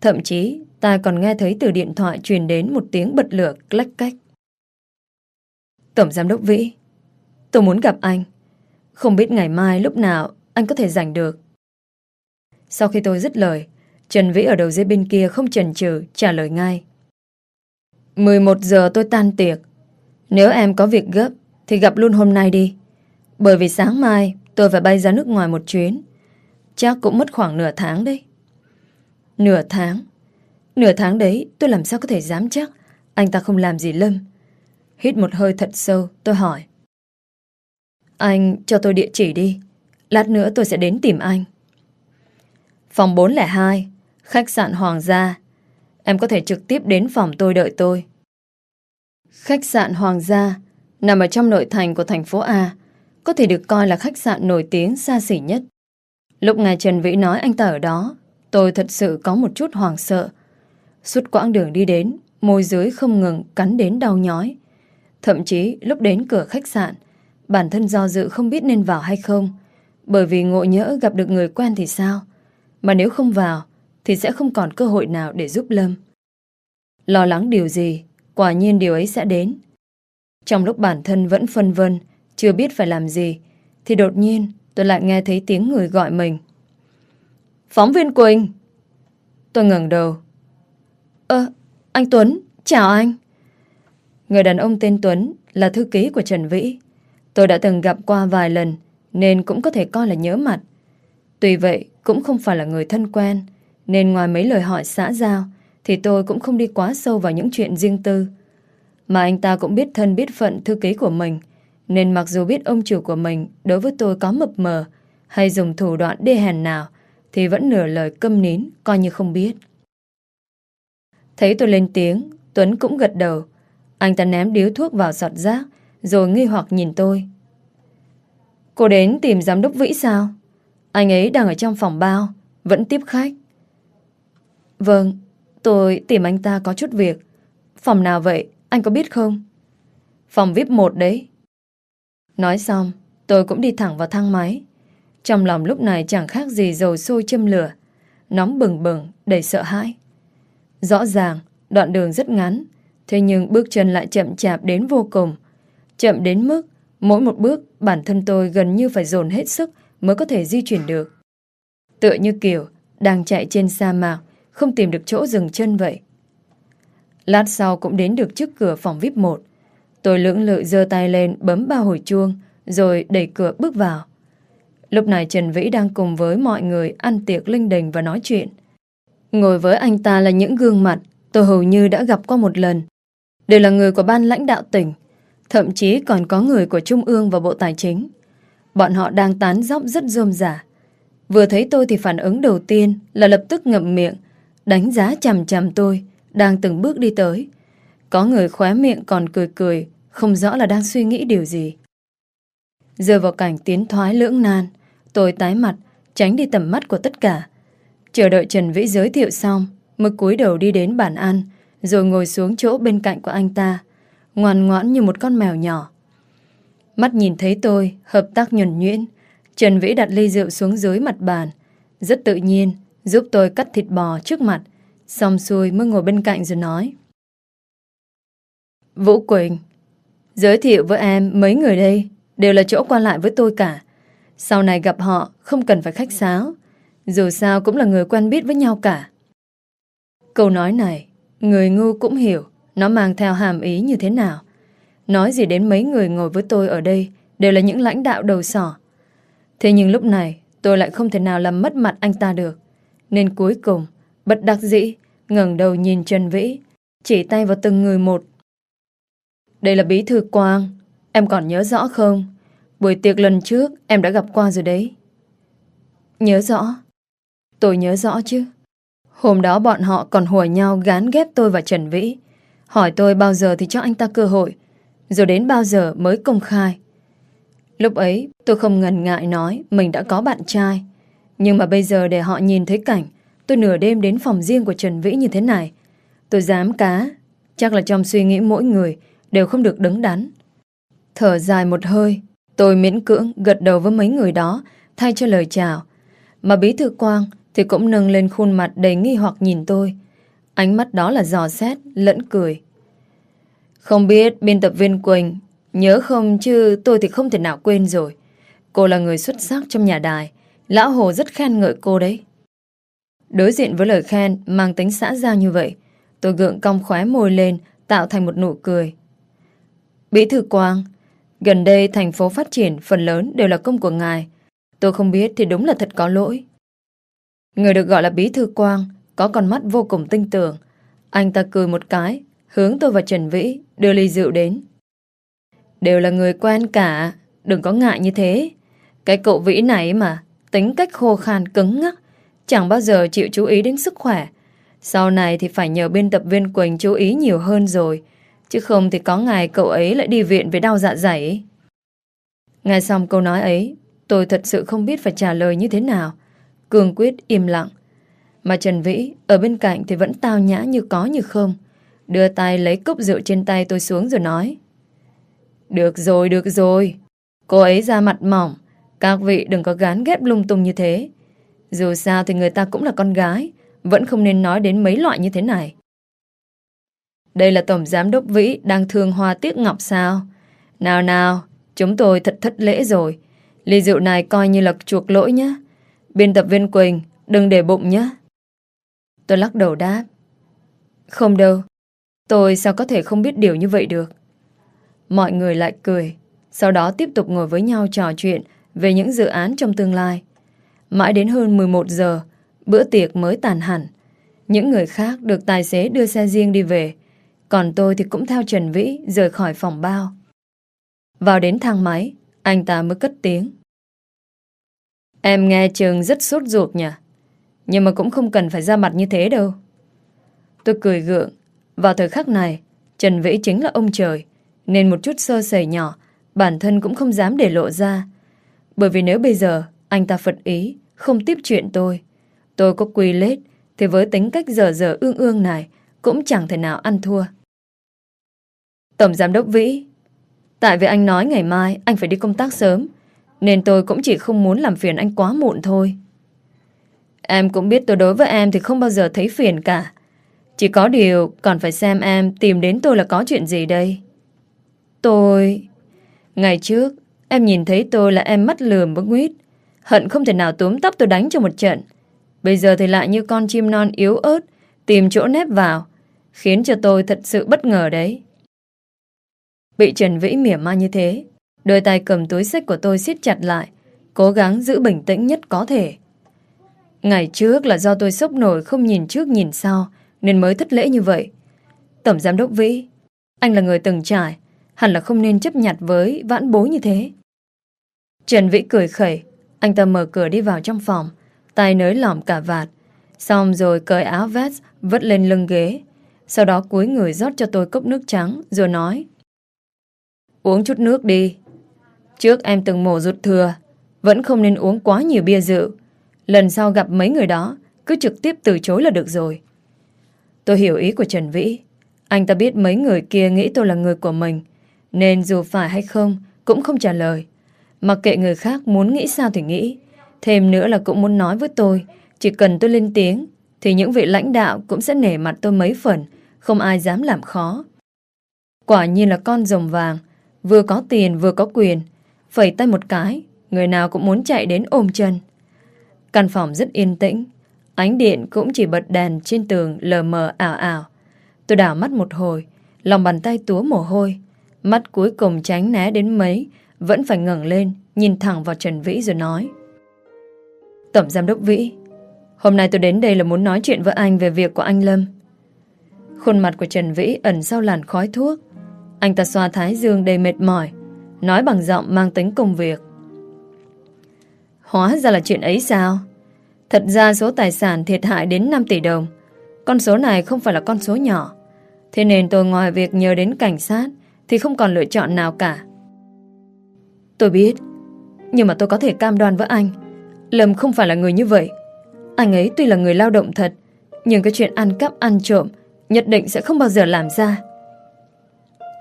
thậm chí ta còn nghe thấy từ điện thoại truyền đến một tiếng bật lửa lách cách. Tổng giám đốc Vĩ, tôi muốn gặp anh. Không biết ngày mai lúc nào anh có thể rảnh được. Sau khi tôi dứt lời, Trần Vĩ ở đầu dây bên kia không chần chừ trả lời ngay. 11 giờ tôi tan tiệc. Nếu em có việc gấp thì gặp luôn hôm nay đi. Bởi vì sáng mai tôi phải bay ra nước ngoài một chuyến. Chắc cũng mất khoảng nửa tháng đấy. Nửa tháng? Nửa tháng đấy tôi làm sao có thể dám chắc anh ta không làm gì Lâm. Hít một hơi thật sâu, tôi hỏi. Anh cho tôi địa chỉ đi. Lát nữa tôi sẽ đến tìm anh. Phòng 402, khách sạn Hoàng gia. Em có thể trực tiếp đến phòng tôi đợi tôi. Khách sạn Hoàng gia nằm ở trong nội thành của thành phố A, có thể được coi là khách sạn nổi tiếng xa xỉ nhất. Lúc ngài Trần Vĩ nói anh ta ở đó, tôi thật sự có một chút hoàng sợ. Suốt quãng đường đi đến, môi dưới không ngừng cắn đến đau nhói. Thậm chí lúc đến cửa khách sạn, bản thân do dự không biết nên vào hay không. Bởi vì ngộ nhỡ gặp được người quen thì sao? Mà nếu không vào, thì sẽ không còn cơ hội nào để giúp Lâm. Lo lắng điều gì, quả nhiên điều ấy sẽ đến. Trong lúc bản thân vẫn phân vân, chưa biết phải làm gì, thì đột nhiên tôi lại nghe thấy tiếng người gọi mình. Phóng viên Quỳnh! Tôi ngẩng đầu. Ơ, anh Tuấn, chào anh. Người đàn ông tên Tuấn là thư ký của Trần Vĩ. Tôi đã từng gặp qua vài lần, nên cũng có thể coi là nhớ mặt. Tuy vậy, cũng không phải là người thân quen, nên ngoài mấy lời hỏi xã giao, thì tôi cũng không đi quá sâu vào những chuyện riêng tư. Mà anh ta cũng biết thân biết phận thư ký của mình, nên mặc dù biết ông chủ của mình đối với tôi có mập mờ hay dùng thủ đoạn đê hèn nào, thì vẫn nửa lời câm nín, coi như không biết. Thấy tôi lên tiếng, Tuấn cũng gật đầu. Anh ta ném điếu thuốc vào sọt rác, rồi nghi hoặc nhìn tôi. Cô đến tìm giám đốc Vĩ sao? Anh ấy đang ở trong phòng bao, vẫn tiếp khách. Vâng, tôi tìm anh ta có chút việc. Phòng nào vậy, anh có biết không? Phòng VIP 1 đấy. Nói xong, tôi cũng đi thẳng vào thang máy. Trong lòng lúc này chẳng khác gì dầu sôi châm lửa. Nóng bừng bừng, đầy sợ hãi. Rõ ràng, đoạn đường rất ngắn, thế nhưng bước chân lại chậm chạp đến vô cùng. Chậm đến mức, mỗi một bước bản thân tôi gần như phải dồn hết sức mới có thể di chuyển được. Tựa như kiểu đang chạy trên sa mạc, không tìm được chỗ dừng chân vậy. Lát sau cũng đến được trước cửa phòng VIP 1. Tôi lưỡng lự giơ tay lên bấm ba hồi chuông, rồi đẩy cửa bước vào. Lúc này Trần Vĩ đang cùng với mọi người ăn tiệc linh đình và nói chuyện. Ngồi với anh ta là những gương mặt tôi hầu như đã gặp qua một lần. Đều là người của ban lãnh đạo tỉnh, thậm chí còn có người của Trung ương và Bộ Tài chính. Bọn họ đang tán dóc rất rôm rả. Vừa thấy tôi thì phản ứng đầu tiên là lập tức ngậm miệng, đánh giá chằm chằm tôi, đang từng bước đi tới. Có người khóe miệng còn cười cười, không rõ là đang suy nghĩ điều gì. giờ vào cảnh tiến thoái lưỡng nan, tôi tái mặt, tránh đi tầm mắt của tất cả. Chờ đợi Trần Vĩ giới thiệu xong, mới cúi đầu đi đến bàn ăn, rồi ngồi xuống chỗ bên cạnh của anh ta, ngoan ngoãn như một con mèo nhỏ. Mắt nhìn thấy tôi, hợp tác nhuần nhuyễn. Trần Vĩ đặt ly rượu xuống dưới mặt bàn. Rất tự nhiên, giúp tôi cắt thịt bò trước mặt. Xong xuôi mới ngồi bên cạnh rồi nói. Vũ Quỳnh, giới thiệu với em mấy người đây đều là chỗ qua lại với tôi cả. Sau này gặp họ không cần phải khách sáo. Dù sao cũng là người quen biết với nhau cả. Câu nói này, người ngu cũng hiểu nó mang theo hàm ý như thế nào. Nói gì đến mấy người ngồi với tôi ở đây đều là những lãnh đạo đầu sỏ. Thế nhưng lúc này tôi lại không thể nào làm mất mặt anh ta được. Nên cuối cùng, bất đắc dĩ, ngẩng đầu nhìn Trần Vĩ, chỉ tay vào từng người một. Đây là bí thư Quang, em còn nhớ rõ không? Buổi tiệc lần trước em đã gặp qua rồi đấy. Nhớ rõ. Tôi nhớ rõ chứ. Hôm đó bọn họ còn hùa nhau gán ghép tôi và Trần Vĩ. Hỏi tôi bao giờ thì cho anh ta cơ hội rồi đến bao giờ mới công khai. Lúc ấy tôi không ngần ngại nói mình đã có bạn trai. Nhưng mà bây giờ để họ nhìn thấy cảnh tôi nửa đêm đến phòng riêng của Trần Vĩ như thế này. Tôi dám cá. Chắc là trong suy nghĩ mỗi người đều không được đứng đắn. Thở dài một hơi, tôi miễn cưỡng gật đầu với mấy người đó thay cho lời chào. Mà bí thư quang thì cũng nâng lên khuôn mặt đầy nghi hoặc nhìn tôi. Ánh mắt đó là dò xét, lẫn cười. Không biết biên tập viên Quỳnh nhớ không chứ tôi thì không thể nào quên rồi. Cô là người xuất sắc trong nhà đài. Lão Hồ rất khen ngợi cô đấy. Đối diện với lời khen mang tính xã giao như vậy, tôi gượng cong khóe môi lên tạo thành một nụ cười. Bí thư Quang, gần đây thành phố phát triển phần lớn đều là công của ngài. Tôi không biết thì đúng là thật có lỗi. Người được gọi là Bí thư Quang có con mắt vô cùng tinh tưởng. Anh ta cười một cái, hướng tôi và Trần Vĩ đưa ly rượu đến. Đều là người quen cả, đừng có ngại như thế. Cái cậu Vĩ này mà, tính cách khô khan cứng ngắc, chẳng bao giờ chịu chú ý đến sức khỏe. Sau này thì phải nhờ biên tập viên Quỳnh chú ý nhiều hơn rồi, chứ không thì có ngày cậu ấy lại đi viện với đau dạ dày. Nghe xong câu nói ấy, tôi thật sự không biết phải trả lời như thế nào. Cường quyết im lặng. Mà Trần Vĩ ở bên cạnh thì vẫn tao nhã như có như không. Đưa tay lấy cốc rượu trên tay tôi xuống rồi nói. Được rồi, được rồi. Cô ấy ra mặt mỏng. Các vị đừng có gán ghép lung tung như thế. Dù sao thì người ta cũng là con gái. Vẫn không nên nói đến mấy loại như thế này. Đây là Tổng Giám Đốc Vĩ đang thương hoa tiếc ngọc sao? Nào nào, chúng tôi thật thất lễ rồi. Ly rượu này coi như là chuộc lỗi nhé. Biên tập viên Quỳnh, đừng để bụng nhé. Tôi lắc đầu đáp. Không đâu, tôi sao có thể không biết điều như vậy được. Mọi người lại cười, sau đó tiếp tục ngồi với nhau trò chuyện về những dự án trong tương lai. Mãi đến hơn 11 giờ, bữa tiệc mới tàn hẳn. Những người khác được tài xế đưa xe riêng đi về, còn tôi thì cũng theo Trần Vĩ rời khỏi phòng bao. Vào đến thang máy, anh ta mới cất tiếng. Em nghe trường rất sốt ruột nhỉ? Nhưng mà cũng không cần phải ra mặt như thế đâu. Tôi cười gượng. Vào thời khắc này, Trần Vĩ chính là ông trời. Nên một chút sơ sẩy nhỏ, bản thân cũng không dám để lộ ra. Bởi vì nếu bây giờ anh ta phật ý, không tiếp chuyện tôi, tôi có quy lết, thì với tính cách dở dở ương ương này, cũng chẳng thể nào ăn thua. Tổng Giám đốc Vĩ, tại vì anh nói ngày mai anh phải đi công tác sớm, nên tôi cũng chỉ không muốn làm phiền anh quá muộn thôi. Em cũng biết tôi đối với em thì không bao giờ thấy phiền cả. Chỉ có điều còn phải xem em tìm đến tôi là có chuyện gì đây. Tôi... Ngày trước, em nhìn thấy tôi là em mắt lườm bức nguyết. Hận không thể nào túm tóc tôi đánh cho một trận. Bây giờ thì lại như con chim non yếu ớt, tìm chỗ nép vào, khiến cho tôi thật sự bất ngờ đấy. Bị Trần Vĩ mỉa mai như thế, đôi tay cầm túi sách của tôi siết chặt lại, cố gắng giữ bình tĩnh nhất có thể. Ngày trước là do tôi sốc nổi không nhìn trước nhìn sau Nên mới thất lễ như vậy. Tổng giám đốc Vĩ Anh là người từng trải Hẳn là không nên chấp nhặt với vãn bối như thế. Trần Vĩ cười khẩy Anh ta mở cửa đi vào trong phòng Tay nới lỏm cả vạt Xong rồi cởi áo vest vứt lên lưng ghế. Sau đó cúi người rót cho tôi cốc nước trắng Rồi nói Uống chút nước đi. Trước em từng mổ ruột thừa Vẫn không nên uống quá nhiều bia rượu Lần sau gặp mấy người đó Cứ trực tiếp từ chối là được rồi Tôi hiểu ý của Trần Vĩ Anh ta biết mấy người kia nghĩ tôi là người của mình Nên dù phải hay không cũng không trả lời. Mặc kệ người khác muốn nghĩ sao thì nghĩ. Thêm nữa là cũng muốn nói với tôi, chỉ cần tôi lên tiếng, thì những vị lãnh đạo cũng sẽ nể mặt tôi mấy phần, không ai dám làm khó. Quả nhiên là con rồng vàng, vừa có tiền vừa có quyền, phẩy tay một cái, người nào cũng muốn chạy đến ôm chân. Căn phòng rất yên tĩnh, ánh điện cũng chỉ bật đèn trên tường lờ mờ ảo ảo. Tôi đảo mắt một hồi, lòng bàn tay túa mồ hôi, mắt cuối cùng tránh né đến mấy, vẫn phải ngẩng lên, nhìn thẳng vào Trần Vĩ rồi nói. Tổng Giám đốc Vĩ, hôm nay tôi đến đây là muốn nói chuyện với anh về việc của anh Lâm. Khuôn mặt của Trần Vĩ ẩn sau làn khói thuốc. Anh ta xoa thái dương đầy mệt mỏi, nói bằng giọng mang tính công việc. Hóa ra là chuyện ấy sao? Thật ra số tài sản thiệt hại đến 5 tỷ đồng. Con số này không phải là con số nhỏ. Thế nên tôi ngoài việc nhờ đến cảnh sát thì không còn lựa chọn nào cả. Tôi biết, nhưng mà tôi có thể cam đoan với anh. Lâm không phải là người như vậy. Anh ấy tuy là người lao động thật, nhưng cái chuyện ăn cắp ăn trộm nhất định sẽ không bao giờ làm ra.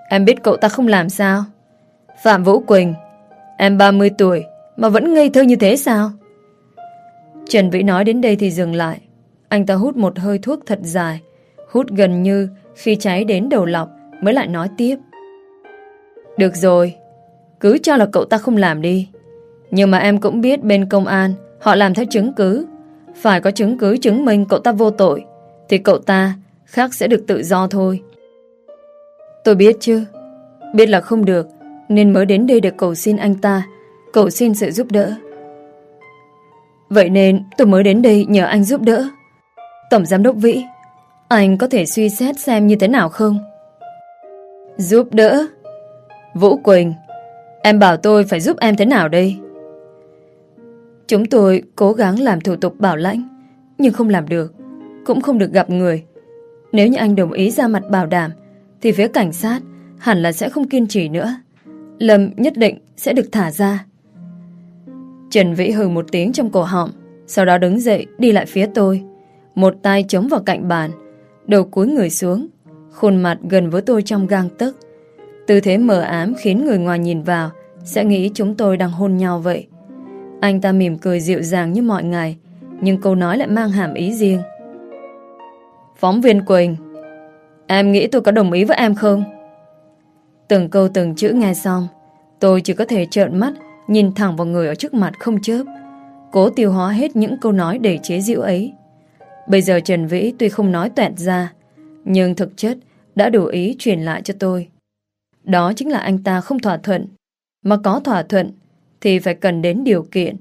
Em biết cậu ta không làm sao? Phạm Vũ Quỳnh, em 30 tuổi mà vẫn ngây thơ như thế sao? Trần Vĩ nói đến đây thì dừng lại. Anh ta hút một hơi thuốc thật dài, hút gần như khi cháy đến đầu lọc mới lại nói tiếp. Được rồi, cứ cho là cậu ta không làm đi. Nhưng mà em cũng biết bên công an họ làm theo chứng cứ. Phải có chứng cứ chứng minh cậu ta vô tội thì cậu ta khác sẽ được tự do thôi. Tôi biết chứ. Biết là không được nên mới đến đây để cầu xin anh ta cầu xin sự giúp đỡ. Vậy nên tôi mới đến đây nhờ anh giúp đỡ. Tổng Giám đốc Vĩ, anh có thể suy xét xem như thế nào không? Giúp đỡ? Vũ Quỳnh, em bảo tôi phải giúp em thế nào đây? Chúng tôi cố gắng làm thủ tục bảo lãnh, nhưng không làm được, cũng không được gặp người. Nếu như anh đồng ý ra mặt bảo đảm, thì phía cảnh sát hẳn là sẽ không kiên trì nữa. Lâm nhất định sẽ được thả ra. Trần Vĩ hừ một tiếng trong cổ họng, sau đó đứng dậy đi lại phía tôi. Một tay chống vào cạnh bàn, đầu cúi người xuống, khuôn mặt gần với tôi trong gang tức. Tư thế mờ ám khiến người ngoài nhìn vào sẽ nghĩ chúng tôi đang hôn nhau vậy. Anh ta mỉm cười dịu dàng như mọi ngày, nhưng câu nói lại mang hàm ý riêng. Phóng viên Quỳnh, em nghĩ tôi có đồng ý với em không? Từng câu từng chữ nghe xong, tôi chỉ có thể trợn mắt nhìn thẳng vào người ở trước mặt không chớp, cố tiêu hóa hết những câu nói để chế giễu ấy. Bây giờ Trần Vĩ tuy không nói toẹt ra, nhưng thực chất đã đủ ý truyền lại cho tôi. Đó chính là anh ta không thỏa thuận, mà có thỏa thuận thì phải cần đến điều kiện.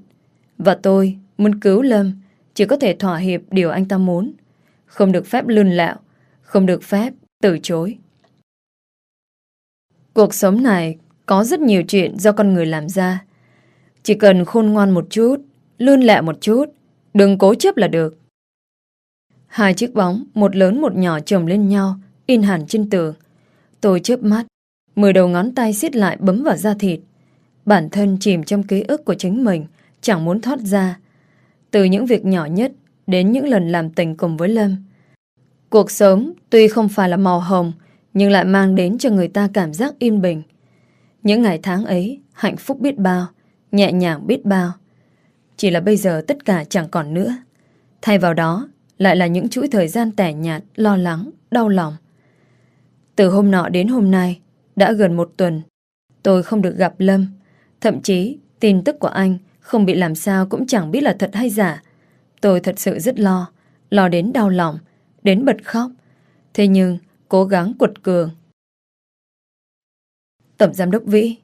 Và tôi muốn cứu Lâm chỉ có thể thỏa hiệp điều anh ta muốn. Không được phép lươn lạo, không được phép từ chối. Cuộc sống này có rất nhiều chuyện do con người làm ra. Chỉ cần khôn ngoan một chút, lươn lẹ một chút, đừng cố chấp là được. Hai chiếc bóng, một lớn một nhỏ chồng lên nhau, in hẳn trên tường. Tôi chớp mắt, mười đầu ngón tay siết lại bấm vào da thịt. Bản thân chìm trong ký ức của chính mình, chẳng muốn thoát ra. Từ những việc nhỏ nhất đến những lần làm tình cùng với Lâm. Cuộc sống tuy không phải là màu hồng, nhưng lại mang đến cho người ta cảm giác yên bình. Những ngày tháng ấy, hạnh phúc biết bao, nhẹ nhàng biết bao. Chỉ là bây giờ tất cả chẳng còn nữa. Thay vào đó, lại là những chuỗi thời gian tẻ nhạt, lo lắng, đau lòng. Từ hôm nọ đến hôm nay, đã gần một tuần, tôi không được gặp Lâm. Thậm chí, tin tức của anh không bị làm sao cũng chẳng biết là thật hay giả. Tôi thật sự rất lo, lo đến đau lòng, đến bật khóc. Thế nhưng, cố gắng cuột cường. Tổng giám đốc Vĩ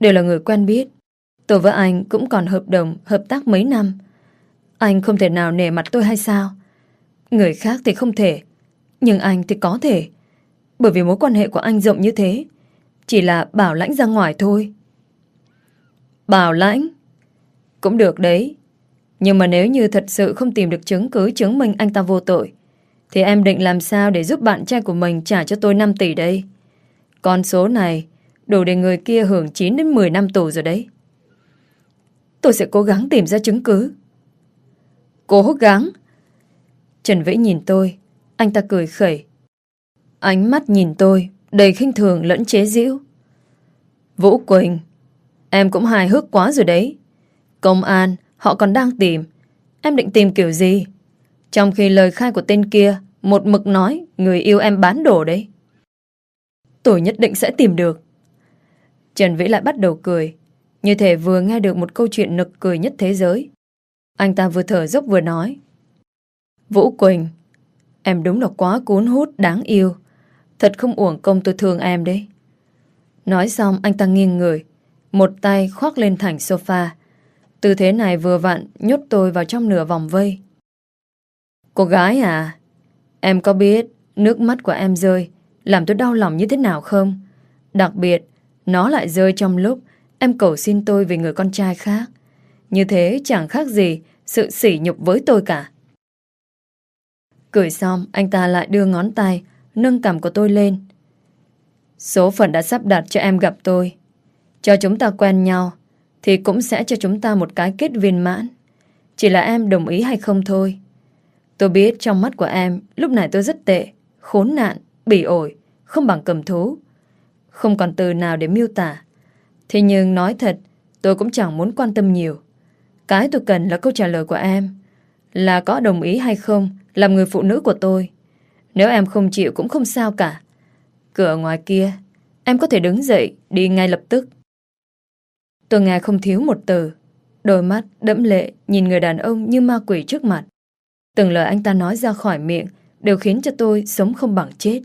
đều là người quen biết. Tôi với anh cũng còn hợp đồng hợp tác mấy năm. Anh không thể nào nể mặt tôi hay sao? Người khác thì không thể, nhưng anh thì có thể. Bởi vì mối quan hệ của anh rộng như thế, chỉ là bảo lãnh ra ngoài thôi. Bảo lãnh? Cũng được đấy. Nhưng mà nếu như thật sự không tìm được chứng cứ chứng minh anh ta vô tội, thì em định làm sao để giúp bạn trai của mình trả cho tôi 5 tỷ đây? Con số này đủ để người kia hưởng 9 đến 10 năm tù rồi đấy. Tôi sẽ cố gắng tìm ra chứng cứ. Cố gắng? Trần Vĩ nhìn tôi, anh ta cười khẩy. Ánh mắt nhìn tôi, đầy khinh thường lẫn chế giễu. Vũ Quỳnh, Em cũng hài hước quá rồi đấy. Công an, họ còn đang tìm. Em định tìm kiểu gì? Trong khi lời khai của tên kia một mực nói người yêu em bán đồ đấy. Tôi nhất định sẽ tìm được. Trần Vĩ lại bắt đầu cười. Như thể vừa nghe được một câu chuyện nực cười nhất thế giới. Anh ta vừa thở dốc vừa nói. Vũ Quỳnh, em đúng là quá cuốn hút đáng yêu. Thật không uổng công tôi thương em đấy. Nói xong anh ta nghiêng người, một tay khoác lên thành sofa. Tư thế này vừa vặn nhốt tôi vào trong nửa vòng vây. Cô gái à, em có biết nước mắt của em rơi làm tôi đau lòng như thế nào không? Đặc biệt, nó lại rơi trong lúc em cầu xin tôi về người con trai khác. Như thế chẳng khác gì sự sỉ nhục với tôi cả. Cười xong, anh ta lại đưa ngón tay, nâng cằm của tôi lên. Số phận đã sắp đặt cho em gặp tôi. Cho chúng ta quen nhau, thì cũng sẽ cho chúng ta một cái kết viên mãn. Chỉ là em đồng ý hay không thôi. Tôi biết trong mắt của em, lúc này tôi rất tệ, khốn nạn, bỉ ổi, không bằng cầm thú. Không còn từ nào để miêu tả. Thế nhưng nói thật, tôi cũng chẳng muốn quan tâm nhiều. Cái tôi cần là câu trả lời của em. Là có đồng ý hay không làm người phụ nữ của tôi. Nếu em không chịu cũng không sao cả. Cửa ngoài kia, em có thể đứng dậy, đi ngay lập tức. Tôi nghe không thiếu một từ. Đôi mắt đẫm lệ nhìn người đàn ông như ma quỷ trước mặt. Từng lời anh ta nói ra khỏi miệng đều khiến cho tôi sống không bằng chết.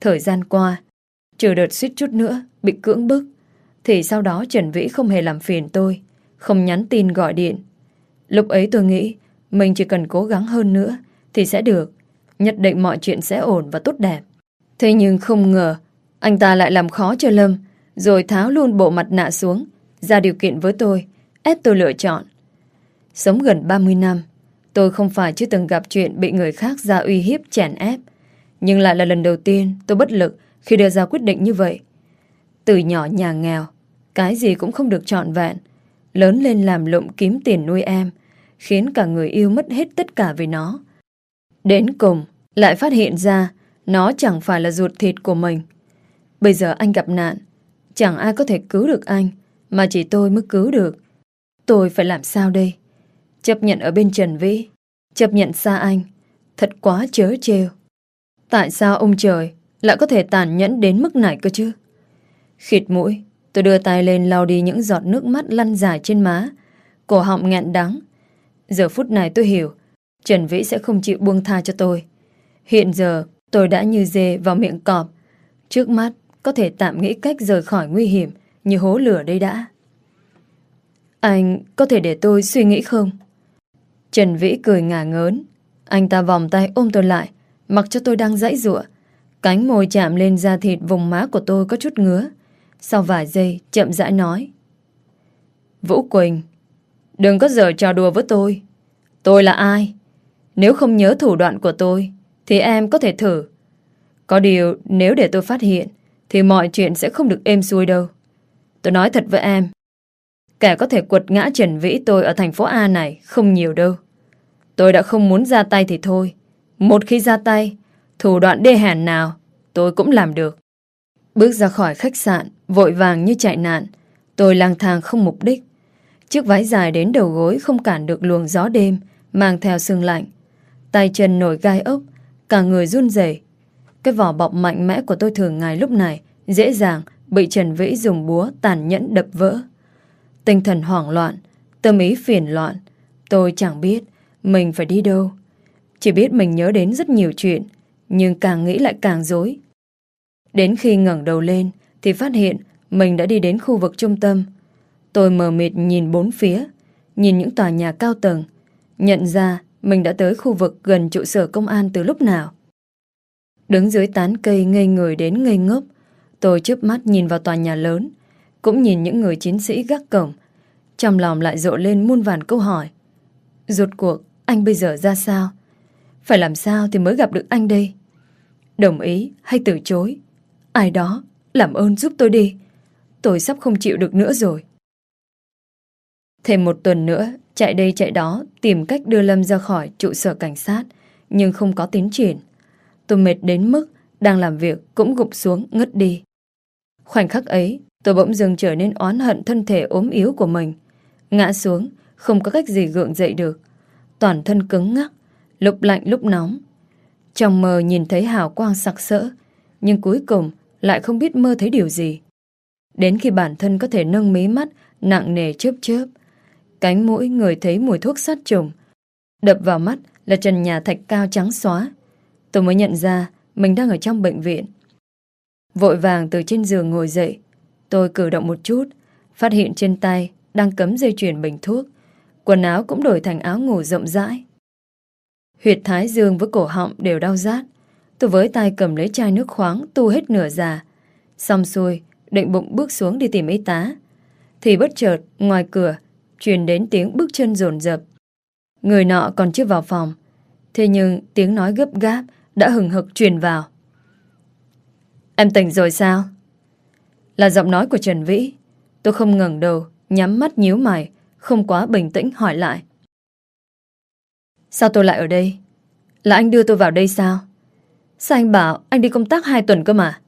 Thời gian qua, trừ đợt suýt chút nữa bị cưỡng bức, thì sau đó Trần Vĩ không hề làm phiền tôi, không nhắn tin gọi điện. Lúc ấy tôi nghĩ mình chỉ cần cố gắng hơn nữa thì sẽ được. Nhất định mọi chuyện sẽ ổn và tốt đẹp. Thế nhưng không ngờ anh ta lại làm khó cho Lâm rồi tháo luôn bộ mặt nạ xuống ra điều kiện với tôi ép tôi lựa chọn. Sống gần 30 năm tôi không phải chưa từng gặp chuyện bị người khác ra uy hiếp chèn ép nhưng lại là lần đầu tiên tôi bất lực khi đưa ra quyết định như vậy. Từ nhỏ nhà nghèo cái gì cũng không được trọn vẹn lớn lên làm lụng kiếm tiền nuôi em khiến cả người yêu mất hết tất cả vì nó. Đến cùng, lại phát hiện ra nó chẳng phải là ruột thịt của mình. Bây giờ anh gặp nạn, chẳng ai có thể cứu được anh, mà chỉ tôi mới cứu được. Tôi phải làm sao đây? Chấp nhận ở bên Trần Vĩ, chấp nhận xa anh, thật quá chớ trêu. Tại sao ông trời lại có thể tàn nhẫn đến mức này cơ chứ? Khịt mũi, tôi đưa tay lên lau đi những giọt nước mắt lăn dài trên má, cổ họng nghẹn đắng. Giờ phút này tôi hiểu, Trần Vĩ sẽ không chịu buông tha cho tôi. Hiện giờ, tôi đã như dê vào miệng cọp. Trước mắt, có thể tạm nghĩ cách rời khỏi nguy hiểm như hố lửa đây đã. Anh có thể để tôi suy nghĩ không? Trần Vĩ cười ngả ngớn. Anh ta vòng tay ôm tôi lại, mặc cho tôi đang dãy rụa. Cánh môi chạm lên da thịt vùng má của tôi có chút ngứa. Sau vài giây, chậm rãi nói. Vũ Quỳnh, đừng có giờ trò đùa với tôi. Tôi là ai? Nếu không nhớ thủ đoạn của tôi, thì em có thể thử. Có điều, nếu để tôi phát hiện, thì mọi chuyện sẽ không được êm xuôi đâu. Tôi nói thật với em, kẻ có thể quật ngã Trần Vĩ tôi ở thành phố A này không nhiều đâu. Tôi đã không muốn ra tay thì thôi. Một khi ra tay, thủ đoạn đê hèn nào, tôi cũng làm được. Bước ra khỏi khách sạn, vội vàng như chạy nạn, tôi lang thang không mục đích. Chiếc váy dài đến đầu gối không cản được luồng gió đêm, mang theo sương lạnh. Tay chân nổi gai ốc, cả người run rẩy. Cái vỏ bọc mạnh mẽ của tôi thường ngày lúc này dễ dàng bị Trần Vĩ dùng búa tàn nhẫn đập vỡ. Tinh thần hoảng loạn, tâm ý phiền loạn. Tôi chẳng biết mình phải đi đâu. Chỉ biết mình nhớ đến rất nhiều chuyện, nhưng càng nghĩ lại càng dối. Đến khi ngẩng đầu lên thì phát hiện mình đã đi đến khu vực trung tâm. Tôi mờ mịt nhìn bốn phía, nhìn những tòa nhà cao tầng, nhận ra mình đã tới khu vực gần trụ sở công an từ lúc nào. Đứng dưới tán cây ngây người đến ngây ngốc, tôi chớp mắt nhìn vào tòa nhà lớn, cũng nhìn những người chiến sĩ gác cổng. Trong lòng lại rộ lên muôn vàn câu hỏi. Rốt cuộc, anh bây giờ ra sao? Phải làm sao thì mới gặp được anh đây? Đồng ý hay từ chối? Ai đó, làm ơn giúp tôi đi. Tôi sắp không chịu được nữa rồi. Thêm một tuần nữa, chạy đây chạy đó, tìm cách đưa Lâm ra khỏi trụ sở cảnh sát, nhưng không có tiến triển. Tôi mệt đến mức đang làm việc cũng gục xuống ngất đi. Khoảnh khắc ấy, Tôi bỗng dưng trở nên oán hận thân thể ốm yếu của mình. Ngã xuống, không có cách gì gượng dậy được. Toàn thân cứng ngắc, lúc lạnh lúc nóng. Trong mơ nhìn thấy hào quang sặc sỡ, nhưng cuối cùng lại không biết mơ thấy điều gì. Đến khi bản thân có thể nâng mí mắt, nặng nề chớp chớp, cánh mũi người thấy mùi thuốc sát trùng. Đập vào mắt là trần nhà thạch cao trắng xóa. Tôi mới nhận ra mình đang ở trong bệnh viện. Vội vàng từ trên giường ngồi dậy, tôi cử động một chút, phát hiện trên tay đang cấm dây chuyền bình thuốc. Quần áo cũng đổi thành áo ngủ rộng rãi. Huyệt thái dương với cổ họng đều đau rát. Tôi với tay cầm lấy chai nước khoáng tu hết nửa già. Xong xuôi, định bụng bước xuống đi tìm y tá. Thì bất chợt, ngoài cửa, truyền đến tiếng bước chân rồn rập. Người nọ còn chưa vào phòng. Thế nhưng tiếng nói gấp gáp đã hừng hực truyền vào. Em tỉnh rồi sao? Là giọng nói của Trần Vĩ. Tôi không ngẩng đầu, nhắm mắt nhíu mày, không quá bình tĩnh hỏi lại. Sao tôi lại ở đây? Là anh đưa tôi vào đây sao? Sao anh bảo anh đi công tác hai tuần cơ mà?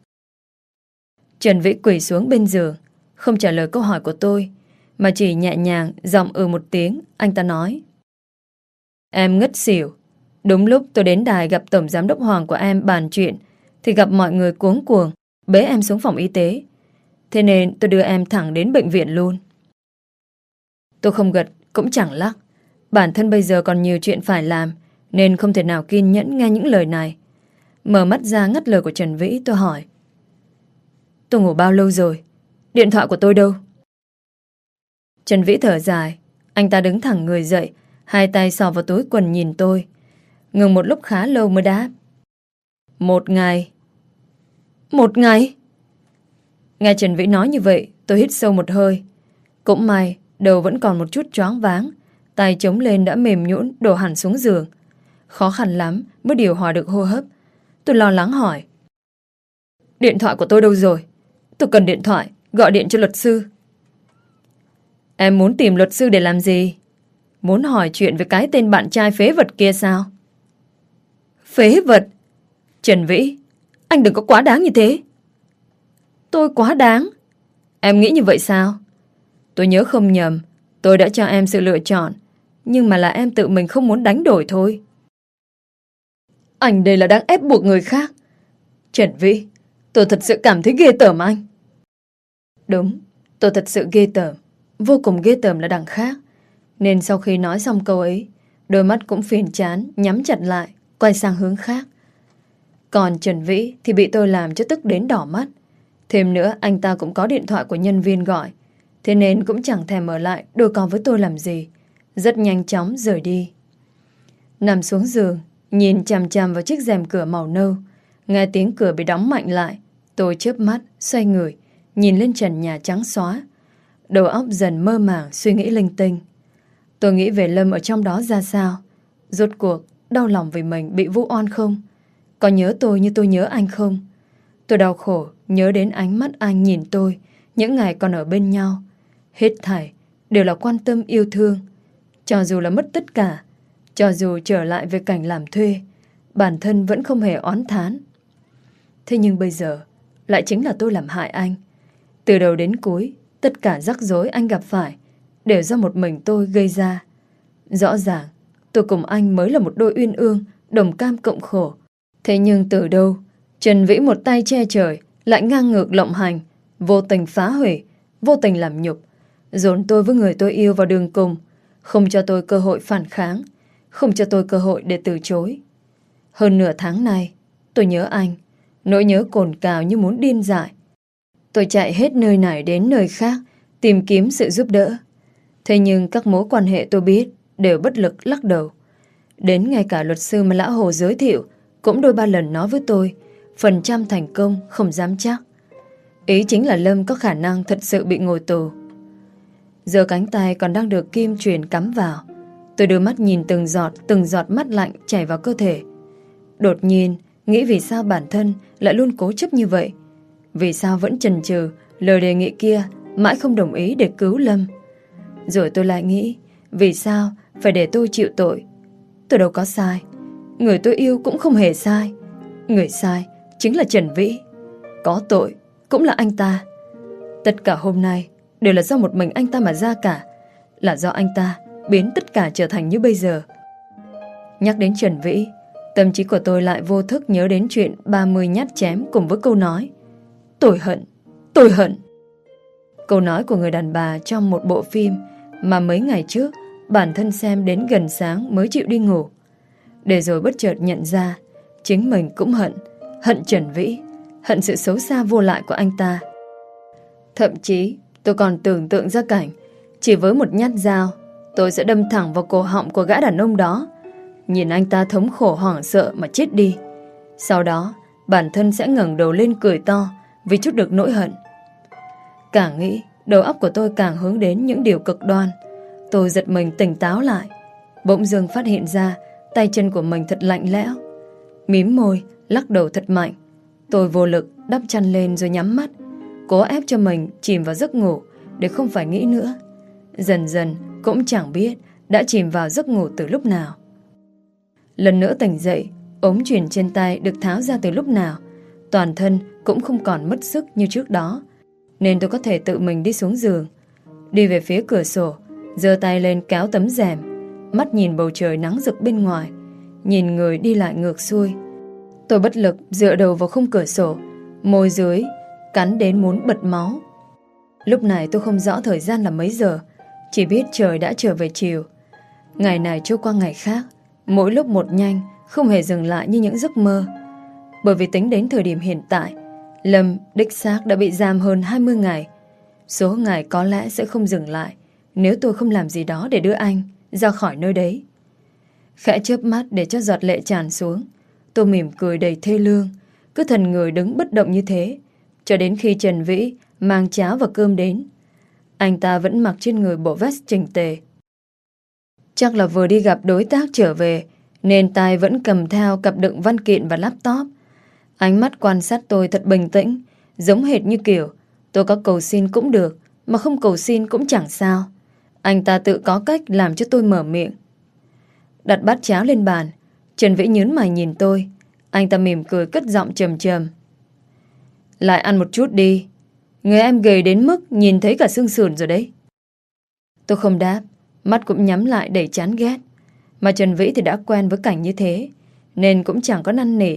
Trần Vĩ quỳ xuống bên giường, không trả lời câu hỏi của tôi, mà chỉ nhẹ nhàng giọng ừ một tiếng, anh ta nói. Em ngất xỉu. Đúng lúc tôi đến đài gặp Tổng Giám đốc Hoàng của em bàn chuyện, thì gặp mọi người cuống cuồng, bế em xuống phòng y tế. Thế nên tôi đưa em thẳng đến bệnh viện luôn. Tôi không gật, cũng chẳng lắc. Bản thân bây giờ còn nhiều chuyện phải làm, nên không thể nào kiên nhẫn nghe những lời này. Mở mắt ra ngắt lời của Trần Vĩ, tôi hỏi. Tôi ngủ bao lâu rồi? Điện thoại của tôi đâu? Trần Vĩ thở dài, anh ta đứng thẳng người dậy, hai tay sò vào túi quần nhìn tôi. Ngừng một lúc khá lâu mới đáp. Một ngày. Một ngày? Nghe Trần Vĩ nói như vậy, tôi hít sâu một hơi. Cũng may, đầu vẫn còn một chút choáng váng. Tay chống lên đã mềm nhũn đổ hẳn xuống giường. Khó khăn lắm mới điều hòa được hô hấp. Tôi lo lắng hỏi. Điện thoại của tôi đâu rồi? Tôi cần điện thoại, gọi điện cho luật sư. Em muốn tìm luật sư để làm gì? Muốn hỏi chuyện về cái tên bạn trai phế vật kia sao? Phế vật? Trần Vĩ, anh đừng có quá đáng như thế. Tôi quá đáng? Em nghĩ như vậy sao? Tôi nhớ không nhầm, tôi đã cho em sự lựa chọn, nhưng mà là em tự mình không muốn đánh đổi thôi. Anh đây là đang ép buộc người khác. Trần Vĩ, tôi thật sự cảm thấy ghê tởm anh. Đúng, tôi thật sự ghê tởm. Vô cùng ghê tởm là đằng khác. Nên sau khi nói xong câu ấy, đôi mắt cũng phiền chán, nhắm chặt lại, quay sang hướng khác. Còn Trần Vĩ thì bị tôi làm cho tức đến đỏ mắt. Thêm nữa, anh ta cũng có điện thoại của nhân viên gọi. Thế nên cũng chẳng thèm mở lại đôi con với tôi làm gì. Rất nhanh chóng rời đi. Nằm xuống giường, nhìn chằm chằm vào chiếc rèm cửa màu nâu. Nghe tiếng cửa bị đóng mạnh lại. Tôi chớp mắt, xoay người, nhìn lên trần nhà trắng xóa. Đầu óc dần mơ màng suy nghĩ linh tinh. Tôi nghĩ về Lâm ở trong đó ra sao. Rốt cuộc, đau lòng vì mình bị vu oan không? Có nhớ tôi như tôi nhớ anh không? Tôi đau khổ, nhớ đến ánh mắt anh nhìn tôi những ngày còn ở bên nhau. Hết thảy đều là quan tâm yêu thương. Cho dù là mất tất cả, cho dù trở lại về cảnh làm thuê, bản thân vẫn không hề oán thán. Thế nhưng bây giờ, lại chính là tôi làm hại anh. Từ đầu đến cuối, tất cả rắc rối anh gặp phải đều do một mình tôi gây ra. Rõ ràng, tôi cùng anh mới là một đôi uyên ương, đồng cam cộng khổ. Thế nhưng từ đâu, Trần Vĩ một tay che trời, lại ngang ngược lộng hành, vô tình phá hủy, vô tình làm nhục, dồn tôi với người tôi yêu vào đường cùng, không cho tôi cơ hội phản kháng, không cho tôi cơ hội để từ chối. Hơn nửa tháng nay, tôi nhớ anh, nỗi nhớ cồn cào như muốn điên dại. Tôi chạy hết nơi này đến nơi khác, tìm kiếm sự giúp đỡ. Thế nhưng các mối quan hệ tôi biết đều bất lực lắc đầu. Đến ngay cả luật sư mà Lão Hồ giới thiệu cũng đôi ba lần nói với tôi phần trăm thành công không dám chắc. Ý chính là Lâm có khả năng thật sự bị ngồi tù. Giờ cánh tay còn đang được kim truyền cắm vào. Tôi đưa mắt nhìn từng giọt, từng giọt mắt lạnh chảy vào cơ thể. Đột nhiên, nghĩ vì sao bản thân lại luôn cố chấp như vậy. Vì sao vẫn chần chừ lời đề nghị kia mãi không đồng ý để cứu Lâm. Rồi tôi lại nghĩ, vì sao phải để tôi chịu tội? Tôi đâu có sai. Người tôi yêu cũng không hề sai. Người sai chính là Trần Vĩ. Có tội cũng là anh ta. Tất cả hôm nay đều là do một mình anh ta mà ra cả. Là do anh ta biến tất cả trở thành như bây giờ. Nhắc đến Trần Vĩ, tâm trí của tôi lại vô thức nhớ đến chuyện 30 nhát chém cùng với câu nói Tôi hận, tôi hận. Câu nói của người đàn bà trong một bộ phim mà mấy ngày trước bản thân xem đến gần sáng mới chịu đi ngủ. Để rồi bất chợt nhận ra chính mình cũng hận, hận Trần Vĩ, hận sự xấu xa vô lại của anh ta. Thậm chí tôi còn tưởng tượng ra cảnh chỉ với một nhát dao tôi sẽ đâm thẳng vào cổ họng của gã đàn ông đó. Nhìn anh ta thống khổ hoảng sợ mà chết đi. Sau đó bản thân sẽ ngẩng đầu lên cười to vì chút được nỗi hận. Càng nghĩ, đầu óc của tôi càng hướng đến những điều cực đoan. Tôi giật mình tỉnh táo lại. Bỗng dưng phát hiện ra tay chân của mình thật lạnh lẽo. Mím môi, lắc đầu thật mạnh. Tôi vô lực đắp chăn lên rồi nhắm mắt. Cố ép cho mình chìm vào giấc ngủ để không phải nghĩ nữa. Dần dần cũng chẳng biết đã chìm vào giấc ngủ từ lúc nào. Lần nữa tỉnh dậy, ống truyền trên tay được tháo ra từ lúc nào. Toàn thân cũng không còn mất sức như trước đó. Nên tôi có thể tự mình đi xuống giường. Đi về phía cửa sổ, giơ tay lên kéo tấm rèm, mắt nhìn bầu trời nắng rực bên ngoài, nhìn người đi lại ngược xuôi. Tôi bất lực dựa đầu vào khung cửa sổ, môi dưới cắn đến muốn bật máu. Lúc này tôi không rõ thời gian là mấy giờ, chỉ biết trời đã trở về chiều. Ngày này trôi qua ngày khác, mỗi lúc một nhanh, không hề dừng lại như những giấc mơ. Bởi vì tính đến thời điểm hiện tại, Lâm đích xác đã bị giam hơn 20 ngày. Số ngày có lẽ sẽ không dừng lại nếu tôi không làm gì đó để đưa anh ra khỏi nơi đấy. Khẽ chớp mắt để cho giọt lệ tràn xuống. Tôi mỉm cười đầy thê lương, cứ thần người đứng bất động như thế, cho đến khi Trần Vĩ mang cháo và cơm đến. Anh ta vẫn mặc trên người bộ vest chỉnh tề. Chắc là vừa đi gặp đối tác trở về, nên tay vẫn cầm theo cặp đựng văn kiện và laptop. Ánh mắt quan sát tôi thật bình tĩnh, giống hệt như kiểu tôi có cầu xin cũng được, mà không cầu xin cũng chẳng sao. Anh ta tự có cách làm cho tôi mở miệng. Đặt bát cháo lên bàn, Trần Vĩ nhớn mày nhìn tôi. Anh ta mỉm cười cất giọng trầm trầm. Lại ăn một chút đi. Người em gầy đến mức nhìn thấy cả xương sườn rồi đấy. Tôi không đáp, mắt cũng nhắm lại đầy chán ghét. Mà Trần Vĩ thì đã quen với cảnh như thế, nên cũng chẳng có năn nỉ.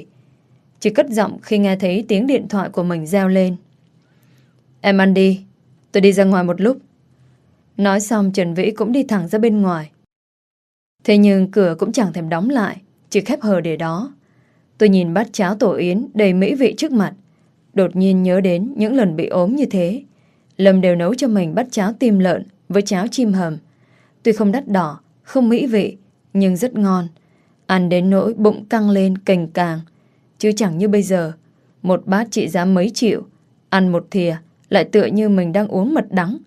Chỉ cất giọng khi nghe thấy tiếng điện thoại của mình reo lên. Em ăn đi, tôi đi ra ngoài một lúc. Nói xong Trần Vĩ cũng đi thẳng ra bên ngoài. Thế nhưng cửa cũng chẳng thèm đóng lại, chỉ khép hờ để đó. Tôi nhìn bát cháo tổ yến đầy mỹ vị trước mặt. Đột nhiên nhớ đến những lần bị ốm như thế. Lâm đều nấu cho mình bát cháo tim lợn với cháo chim hầm. Tuy không đắt đỏ, không mỹ vị, nhưng rất ngon. Ăn đến nỗi bụng căng lên cành càng. Chứ chẳng như bây giờ, một bát trị giá mấy triệu, ăn một thìa lại tựa như mình đang uống mật đắng.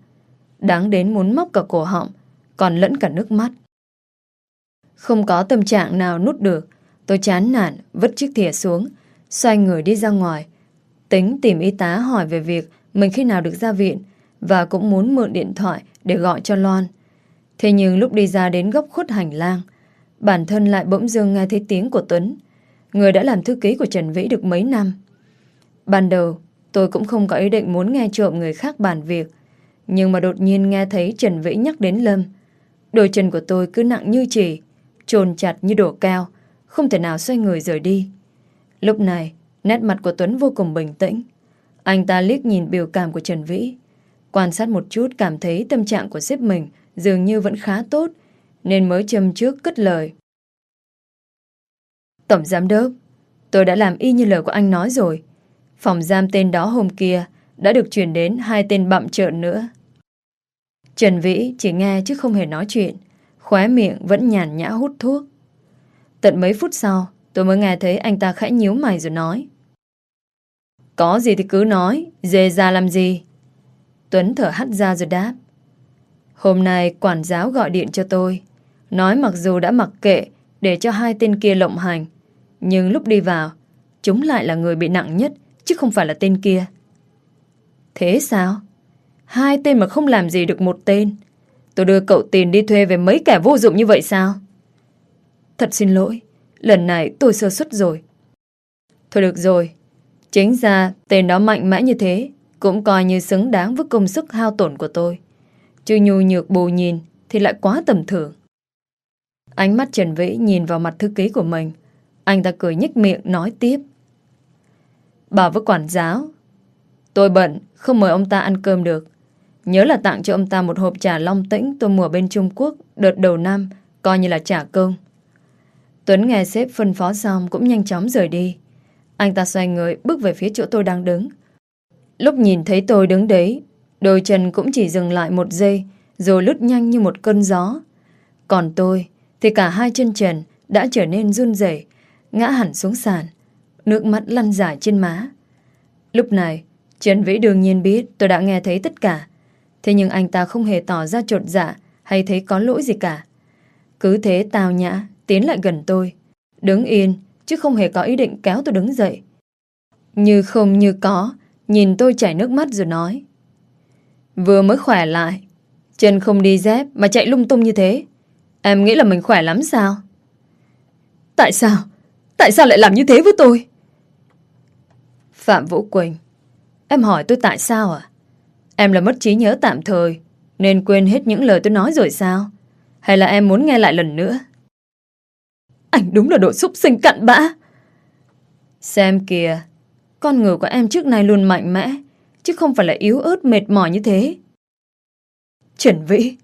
Đáng đến muốn móc cả cổ họng, còn lẫn cả nước mắt. Không có tâm trạng nào nút được, tôi chán nản, vứt chiếc thìa xuống, xoay người đi ra ngoài. Tính tìm y tá hỏi về việc mình khi nào được ra viện và cũng muốn mượn điện thoại để gọi cho Loan. Thế nhưng lúc đi ra đến góc khuất hành lang, bản thân lại bỗng dưng nghe thấy tiếng của Tuấn, người đã làm thư ký của Trần Vĩ được mấy năm. Ban đầu, tôi cũng không có ý định muốn nghe trộm người khác bàn việc, nhưng mà đột nhiên nghe thấy Trần Vĩ nhắc đến Lâm. Đôi chân của tôi cứ nặng như chỉ, trồn chặt như đổ cao, không thể nào xoay người rời đi. Lúc này, nét mặt của Tuấn vô cùng bình tĩnh. Anh ta liếc nhìn biểu cảm của Trần Vĩ. Quan sát một chút cảm thấy tâm trạng của sếp mình dường như vẫn khá tốt, nên mới châm trước cất lời. Tổng giám đốc, tôi đã làm y như lời của anh nói rồi. Phòng giam tên đó hôm kia đã được chuyển đến hai tên bậm trợn nữa. Trần Vĩ chỉ nghe chứ không hề nói chuyện, khóe miệng vẫn nhàn nhã hút thuốc. Tận mấy phút sau, tôi mới nghe thấy anh ta khẽ nhíu mày rồi nói. Có gì thì cứ nói, dê ra làm gì? Tuấn thở hắt ra rồi đáp. Hôm nay quản giáo gọi điện cho tôi, nói mặc dù đã mặc kệ để cho hai tên kia lộng hành, nhưng lúc đi vào, chúng lại là người bị nặng nhất, chứ không phải là tên kia. Thế sao? Hai tên mà không làm gì được một tên. Tôi đưa cậu tiền đi thuê về mấy kẻ vô dụng như vậy sao? Thật xin lỗi, lần này tôi sơ suất rồi. Thôi được rồi, chính ra tên đó mạnh mẽ như thế, cũng coi như xứng đáng với công sức hao tổn của tôi. Chứ nhu nhược bù nhìn thì lại quá tầm thường. Ánh mắt Trần Vĩ nhìn vào mặt thư ký của mình. Anh ta cười nhếch miệng nói tiếp. Bảo với quản giáo. Tôi bận, không mời ông ta ăn cơm được. Nhớ là tặng cho ông ta một hộp trà long tĩnh tôi mua bên Trung Quốc đợt đầu năm, coi như là trả công. Tuấn nghe sếp phân phó xong cũng nhanh chóng rời đi. Anh ta xoay người bước về phía chỗ tôi đang đứng. Lúc nhìn thấy tôi đứng đấy, đôi chân cũng chỉ dừng lại một giây, rồi lướt nhanh như một cơn gió. Còn tôi, thì cả hai chân trần đã trở nên run rẩy, ngã hẳn xuống sàn, nước mắt lăn dài trên má. Lúc này, Trần Vĩ đương nhiên biết tôi đã nghe thấy tất cả, thế nhưng anh ta không hề tỏ ra trột dạ hay thấy có lỗi gì cả. Cứ thế tào nhã, tiến lại gần tôi, đứng yên, chứ không hề có ý định kéo tôi đứng dậy. Như không như có, nhìn tôi chảy nước mắt rồi nói. Vừa mới khỏe lại, chân không đi dép mà chạy lung tung như thế. Em nghĩ là mình khỏe lắm sao? Tại sao? Tại sao lại làm như thế với tôi? Phạm Vũ Quỳnh Em hỏi tôi tại sao à? Em là mất trí nhớ tạm thời Nên quên hết những lời tôi nói rồi sao? Hay là em muốn nghe lại lần nữa? Anh đúng là đồ xúc sinh cặn bã. Xem kìa Con người của em trước nay luôn mạnh mẽ Chứ không phải là yếu ớt mệt mỏi như thế. Trần Vĩ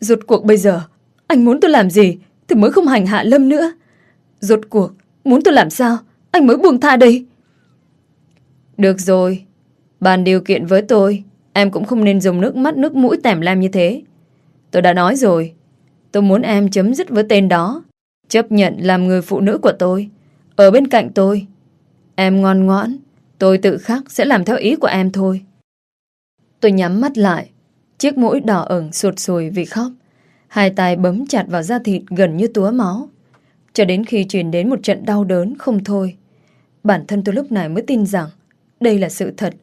Rốt cuộc bây giờ anh muốn tôi làm gì Thì mới không hành hạ Lâm nữa? Rốt cuộc muốn tôi làm sao Anh mới buông tha đây. Được rồi Bàn điều kiện với tôi Em cũng không nên dùng nước mắt nước mũi tèm lem như thế. Tôi đã nói rồi Tôi muốn em chấm dứt với tên đó Chấp nhận làm người phụ nữ của tôi Ở bên cạnh tôi, Em ngoan ngoãn, Tôi tự khắc sẽ làm theo ý của em thôi Tôi nhắm mắt lại, Chiếc mũi đỏ ửng sụt sùi vì khóc Hai tay bấm chặt vào da thịt gần như túa máu. Cho đến khi truyền đến một trận đau đớn không thôi. Bản thân tôi lúc này mới tin rằng đây là sự thật.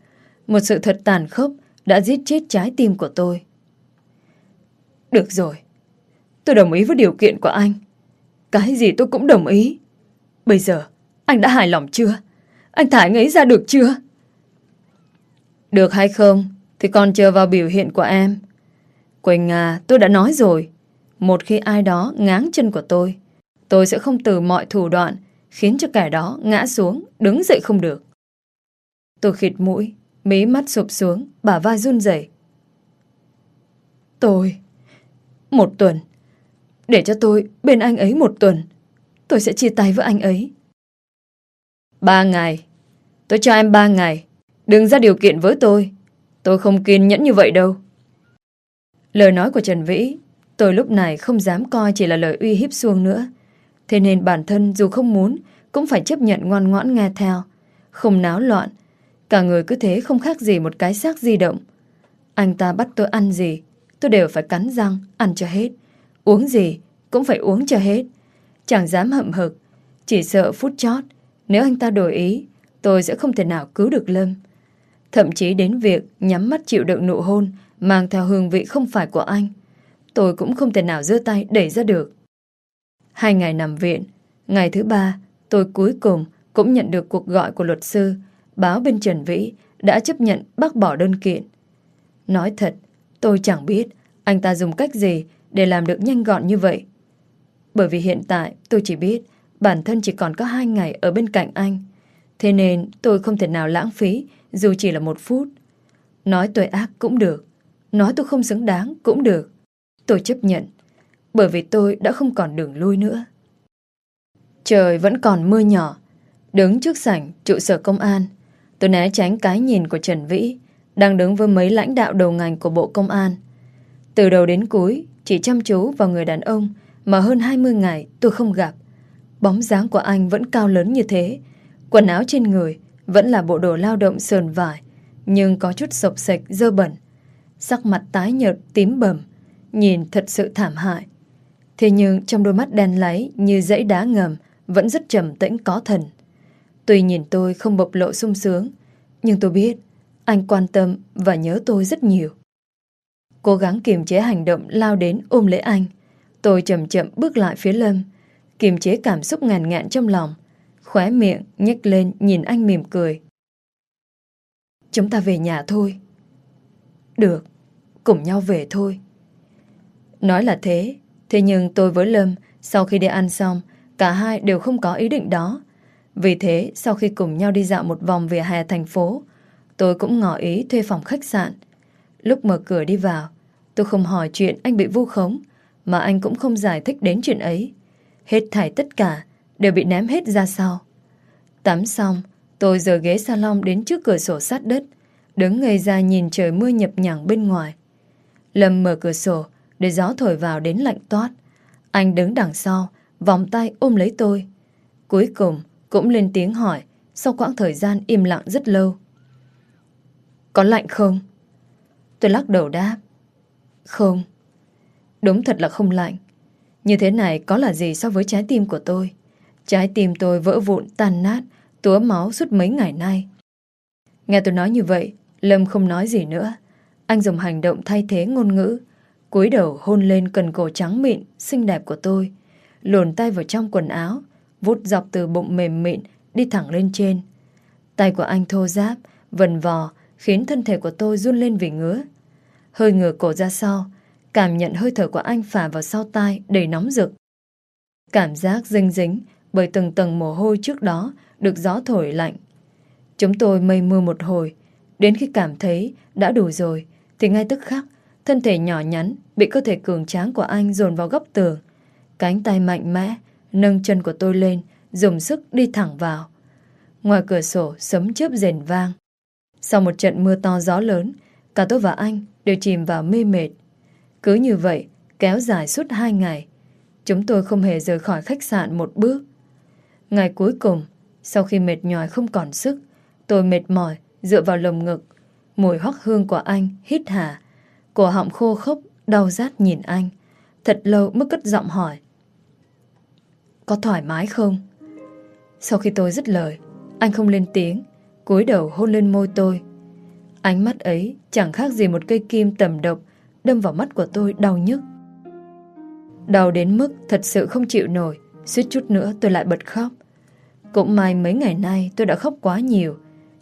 Một sự thật tàn khốc đã giết chết trái tim của tôi. Được rồi. Tôi đồng ý với điều kiện của anh. Cái gì tôi cũng đồng ý. Bây giờ, anh đã hài lòng chưa? Anh thả anh ấy ra được chưa? Được hay không thì còn chờ vào biểu hiện của em. Quỳnh à, tôi đã nói rồi. Một khi ai đó ngáng chân của tôi, tôi sẽ không từ mọi thủ đoạn khiến cho kẻ đó ngã xuống, đứng dậy không được. Tôi khịt mũi, mí mắt sụp xuống, bả vai run rẩy. Tôi... Một tuần. Để cho tôi bên anh ấy một tuần. Tôi sẽ chia tay với anh ấy. Ba ngày. Tôi cho em ba ngày. Đừng ra điều kiện với tôi. Tôi không kiên nhẫn như vậy đâu. Lời nói của Trần Vĩ, Tôi lúc này không dám coi chỉ là lời uy hiếp xuông nữa. Thế nên bản thân dù không muốn, cũng phải chấp nhận ngoan ngoãn nghe theo. Không náo loạn. Cả người cứ thế không khác gì một cái xác di động. Anh ta bắt tôi ăn gì, tôi đều phải cắn răng, ăn cho hết. Uống gì cũng phải uống cho hết. Chẳng dám hậm hực. Chỉ sợ phút chót nếu anh ta đổi ý tôi sẽ không thể nào cứu được Lâm. Thậm chí đến việc nhắm mắt chịu đựng nụ hôn mang theo hương vị không phải của anh tôi cũng không thể nào giơ tay đẩy ra được. Hai ngày nằm viện, ngày thứ ba, tôi cuối cùng cũng nhận được cuộc gọi của luật sư, báo bên Trần Vĩ đã chấp nhận bác bỏ đơn kiện. Nói thật, tôi chẳng biết anh ta dùng cách gì để làm được nhanh gọn như vậy. Bởi vì hiện tại tôi chỉ biết bản thân chỉ còn có hai ngày ở bên cạnh anh. Thế nên tôi không thể nào lãng phí dù chỉ là một phút. Nói tôi ác cũng được, nói tôi không xứng đáng cũng được. Tôi chấp nhận, bởi vì tôi đã không còn đường lui nữa. Trời vẫn còn mưa nhỏ, đứng trước sảnh trụ sở công an, tôi né tránh cái nhìn của Trần Vĩ, đang đứng với mấy lãnh đạo đầu ngành của Bộ Công an. Từ đầu đến cuối, chỉ chăm chú vào người đàn ông mà hơn 20 ngày tôi không gặp. Bóng dáng của anh vẫn cao lớn như thế, quần áo trên người vẫn là bộ đồ lao động sờn vải, nhưng có chút sộc sạch, dơ bẩn. Sắc mặt tái nhợt, tím bầm, nhìn thật sự thảm hại. Thế nhưng trong đôi mắt đen láy như dãy đá ngầm vẫn rất trầm tĩnh có thần. Tuy nhìn tôi không bộc lộ sung sướng, nhưng tôi biết anh quan tâm và nhớ tôi rất nhiều. Cố gắng kiềm chế hành động lao đến ôm lấy anh. Tôi chậm chậm bước lại phía Lâm, kiềm chế cảm xúc ngàn ngạn trong lòng, khóe miệng nhếch lên nhìn anh mỉm cười. Chúng ta về nhà thôi. Được, cùng nhau về thôi. Nói là thế, thế nhưng tôi với Lâm sau khi đi ăn xong, cả hai đều không có ý định đó. Vì thế, sau khi cùng nhau đi dạo một vòng về hè thành phố, tôi cũng ngỏ ý thuê phòng khách sạn. Lúc mở cửa đi vào, tôi không hỏi chuyện anh bị vu khống, mà anh cũng không giải thích đến chuyện ấy. Hết thảy tất cả đều bị ném hết ra sau. Tắm xong, tôi rời ghế salon đến trước cửa sổ sát đất, đứng ngây ra nhìn trời mưa nhập nhằng bên ngoài. Lâm mở cửa sổ để gió thổi vào đến lạnh toát. Anh đứng đằng sau, vòng tay ôm lấy tôi. Cuối cùng cũng lên tiếng hỏi sau quãng thời gian im lặng rất lâu. Có lạnh không? Tôi lắc đầu đáp. Không. Đúng thật là không lạnh. Như thế này có là gì so với trái tim của tôi? Trái tim tôi vỡ vụn, tan nát, túa máu suốt mấy ngày nay. Nghe tôi nói như vậy, Lâm không nói gì nữa. Anh dùng hành động thay thế ngôn ngữ, cúi đầu hôn lên cần cổ trắng mịn, xinh đẹp của tôi, luồn tay vào trong quần áo, vút dọc từ bụng mềm mịn đi thẳng lên trên. Tay của anh thô giáp, vần vò, khiến thân thể của tôi run lên vì ngứa. Hơi ngửa cổ ra sau, cảm nhận hơi thở của anh phả vào sau tai đầy nóng rực. Cảm giác dinh dính bởi từng tầng mồ hôi trước đó được gió thổi lạnh. Chúng tôi mây mưa một hồi, đến khi cảm thấy đã đủ rồi, thì ngay tức khắc, thân thể nhỏ nhắn bị cơ thể cường tráng của anh dồn vào góc tường. Cánh tay mạnh mẽ, nâng chân của tôi lên, dùng sức đi thẳng vào. Ngoài cửa sổ sấm chớp rền vang. Sau một trận mưa to gió lớn, cả tôi và anh đều chìm vào mê mệt. Cứ như vậy, kéo dài suốt hai ngày. Chúng tôi không hề rời khỏi khách sạn một bước. Ngày cuối cùng, sau khi mệt nhòi không còn sức, tôi mệt mỏi, dựa vào lồng ngực. Mùi hoắc hương của anh hít hà. Cổ họng khô khốc, đau rát nhìn anh. Thật lâu mới cất giọng hỏi. Có thoải mái không? Sau khi tôi dứt lời, anh không lên tiếng, cúi đầu hôn lên môi tôi. Ánh mắt ấy chẳng khác gì một cây kim tầm độc đâm vào mắt của tôi đau nhức. Đau đến mức thật sự không chịu nổi, suýt chút nữa tôi lại bật khóc. Cũng may mấy ngày nay tôi đã khóc quá nhiều,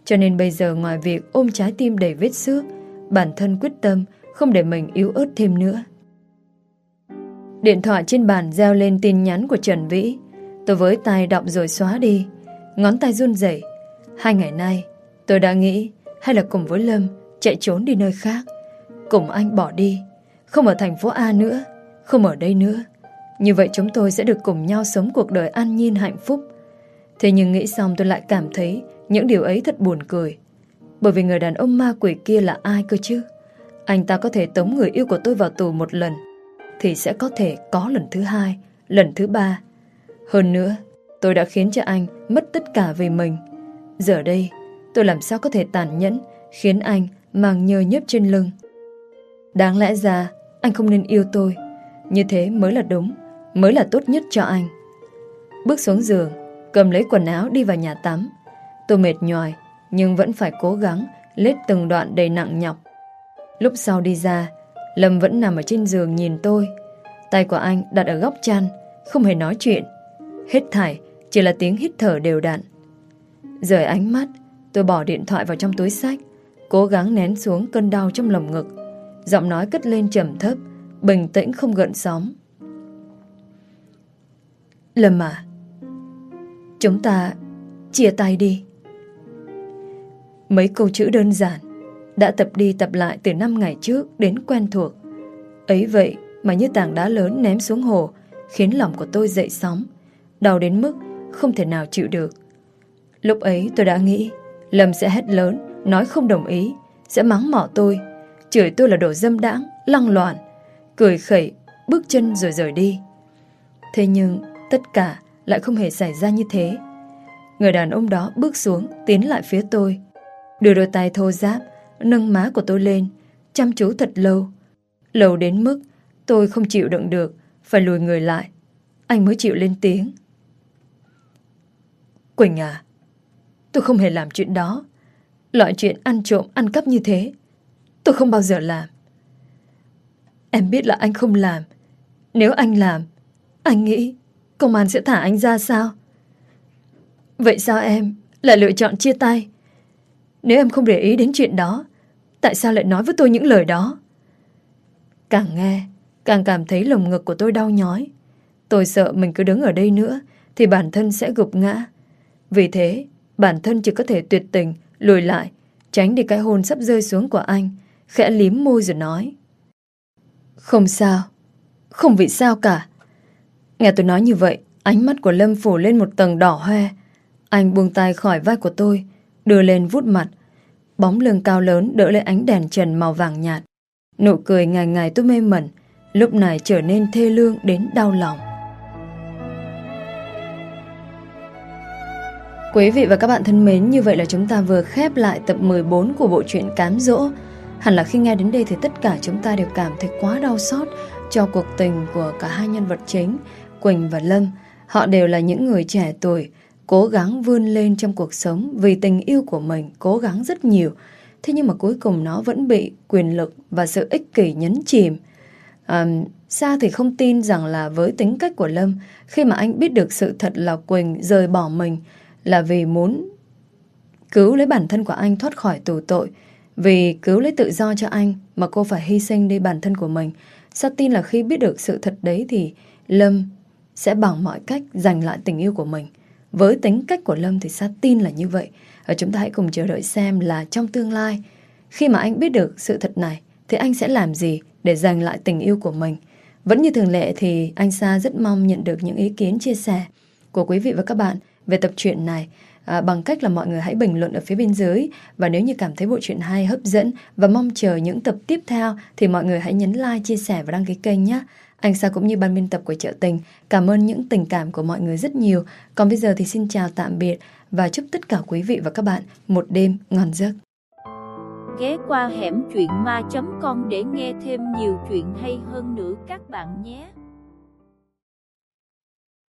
cho nên bây giờ ngoài việc ôm trái tim đầy vết xước, bản thân quyết tâm không để mình yếu ớt thêm nữa. Điện thoại trên bàn reo lên tin nhắn của Trần Vĩ. Tôi với tay đọc rồi xóa đi. Ngón tay run rẩy. Hai ngày nay, tôi đã nghĩ hay là cùng với Lâm chạy trốn đi nơi khác. Cùng anh bỏ đi. Không ở thành phố A nữa. Không ở đây nữa. Như vậy chúng tôi sẽ được cùng nhau sống cuộc đời an nhiên hạnh phúc. Thế nhưng nghĩ xong tôi lại cảm thấy những điều ấy thật buồn cười. Bởi vì người đàn ông ma quỷ kia là ai cơ chứ? Anh ta có thể tống người yêu của tôi vào tù một lần thì sẽ có thể có lần thứ hai, lần thứ ba. Hơn nữa, tôi đã khiến cho anh mất tất cả về mình. Giờ đây, tôi làm sao có thể tàn nhẫn khiến anh mang nhơ nhớp trên lưng. Đáng lẽ ra, anh không nên yêu tôi. Như thế mới là đúng, mới là tốt nhất cho anh. Bước xuống giường, cầm lấy quần áo đi vào nhà tắm. Tôi mệt nhòi, nhưng vẫn phải cố gắng lết từng đoạn đầy nặng nhọc. Lúc sau đi ra, Lâm vẫn nằm ở trên giường nhìn tôi. Tay của anh đặt ở góc chăn, không hề nói chuyện. Hết thải chỉ là tiếng hít thở đều đặn. Rời ánh mắt, tôi bỏ điện thoại vào trong túi sách, cố gắng nén xuống cơn đau trong lồng ngực. Giọng nói cất lên trầm thấp, bình tĩnh không gợn sóng. Lâm à, chúng ta chia tay đi. Mấy câu chữ đơn giản đã tập đi tập lại từ năm ngày trước đến quen thuộc. Ấy vậy mà như tảng đá lớn ném xuống hồ, khiến lòng của tôi dậy sóng, đau đến mức không thể nào chịu được. Lúc ấy tôi đã nghĩ Lâm sẽ hét lớn, nói không đồng ý, sẽ mắng mỏ tôi, chửi tôi là đồ dâm đãng, lăng loạn, cười khẩy, bước chân rồi rời đi. Thế nhưng tất cả lại không hề xảy ra như thế. Người đàn ông đó bước xuống, tiến lại phía tôi, đưa đôi tay thô giáp, nâng má của tôi lên, chăm chú thật lâu. Lâu đến mức tôi không chịu đựng được, phải lùi người lại. Anh mới chịu lên tiếng. Quỳnh à, tôi không hề làm chuyện đó. Loại chuyện ăn trộm, ăn cắp như thế, tôi không bao giờ làm. Em biết là anh không làm. Nếu anh làm, anh nghĩ công an sẽ thả anh ra sao? Vậy sao em lại lựa chọn chia tay? Nếu em không để ý đến chuyện đó, tại sao lại nói với tôi những lời đó? Càng nghe, càng cảm thấy lồng ngực của tôi đau nhói. Tôi sợ mình cứ đứng ở đây nữa thì bản thân sẽ gục ngã. Vì thế, bản thân chỉ có thể tuyệt tình, lùi lại, tránh đi cái hôn sắp rơi xuống của anh, khẽ liếm môi rồi nói. Không sao, không vì sao cả. Nghe tôi nói như vậy, ánh mắt của Lâm phủ lên một tầng đỏ hoe. Anh buông tay khỏi vai của tôi, đưa lên vút mặt. Bóng lưng cao lớn đỡ lên ánh đèn trần màu vàng nhạt. Nụ cười ngày ngày tôi mê mẩn, lúc này trở nên thê lương đến đau lòng. Quý vị và các bạn thân mến, như vậy là chúng ta vừa khép lại tập 14 của bộ truyện Cám Dỗ. Hẳn là khi nghe đến đây thì tất cả chúng ta đều cảm thấy quá đau xót cho cuộc tình của cả hai nhân vật chính, Quỳnh và Lâm. Họ đều là những người trẻ tuổi, cố gắng vươn lên trong cuộc sống vì tình yêu của mình, cố gắng rất nhiều. Thế nhưng mà cuối cùng nó vẫn bị quyền lực và sự ích kỷ nhấn chìm. À, Sa thì không tin rằng là với tính cách của Lâm, khi mà anh biết được sự thật là Quỳnh rời bỏ mình là vì muốn cứu lấy bản thân của anh thoát khỏi tù tội, vì cứu lấy tự do cho anh mà cô phải hy sinh đi bản thân của mình. Sa tin là khi biết được sự thật đấy thì Lâm sẽ bằng mọi cách giành lại tình yêu của mình. Với tính cách của Lâm thì Sa tin là như vậy. Và chúng ta hãy cùng chờ đợi xem là trong tương lai, khi mà anh biết được sự thật này, thì anh sẽ làm gì để giành lại tình yêu của mình. Vẫn như thường lệ thì anh Sa rất mong nhận được những ý kiến chia sẻ của quý vị và các bạn về tập truyện này à, bằng cách là mọi người hãy bình luận ở phía bên dưới và nếu như cảm thấy bộ truyện hay hấp dẫn và mong chờ những tập tiếp theo thì mọi người hãy nhấn like, chia sẻ và đăng ký kênh nhé. Anh Sa cũng như ban biên tập của Trợ Tình cảm ơn những tình cảm của mọi người rất nhiều. Còn bây giờ thì xin chào tạm biệt và chúc tất cả quý vị và các bạn một đêm ngon giấc. Ghé qua hẻm truyện ma.com để nghe thêm nhiều chuyện hay hơn nữa các bạn nhé.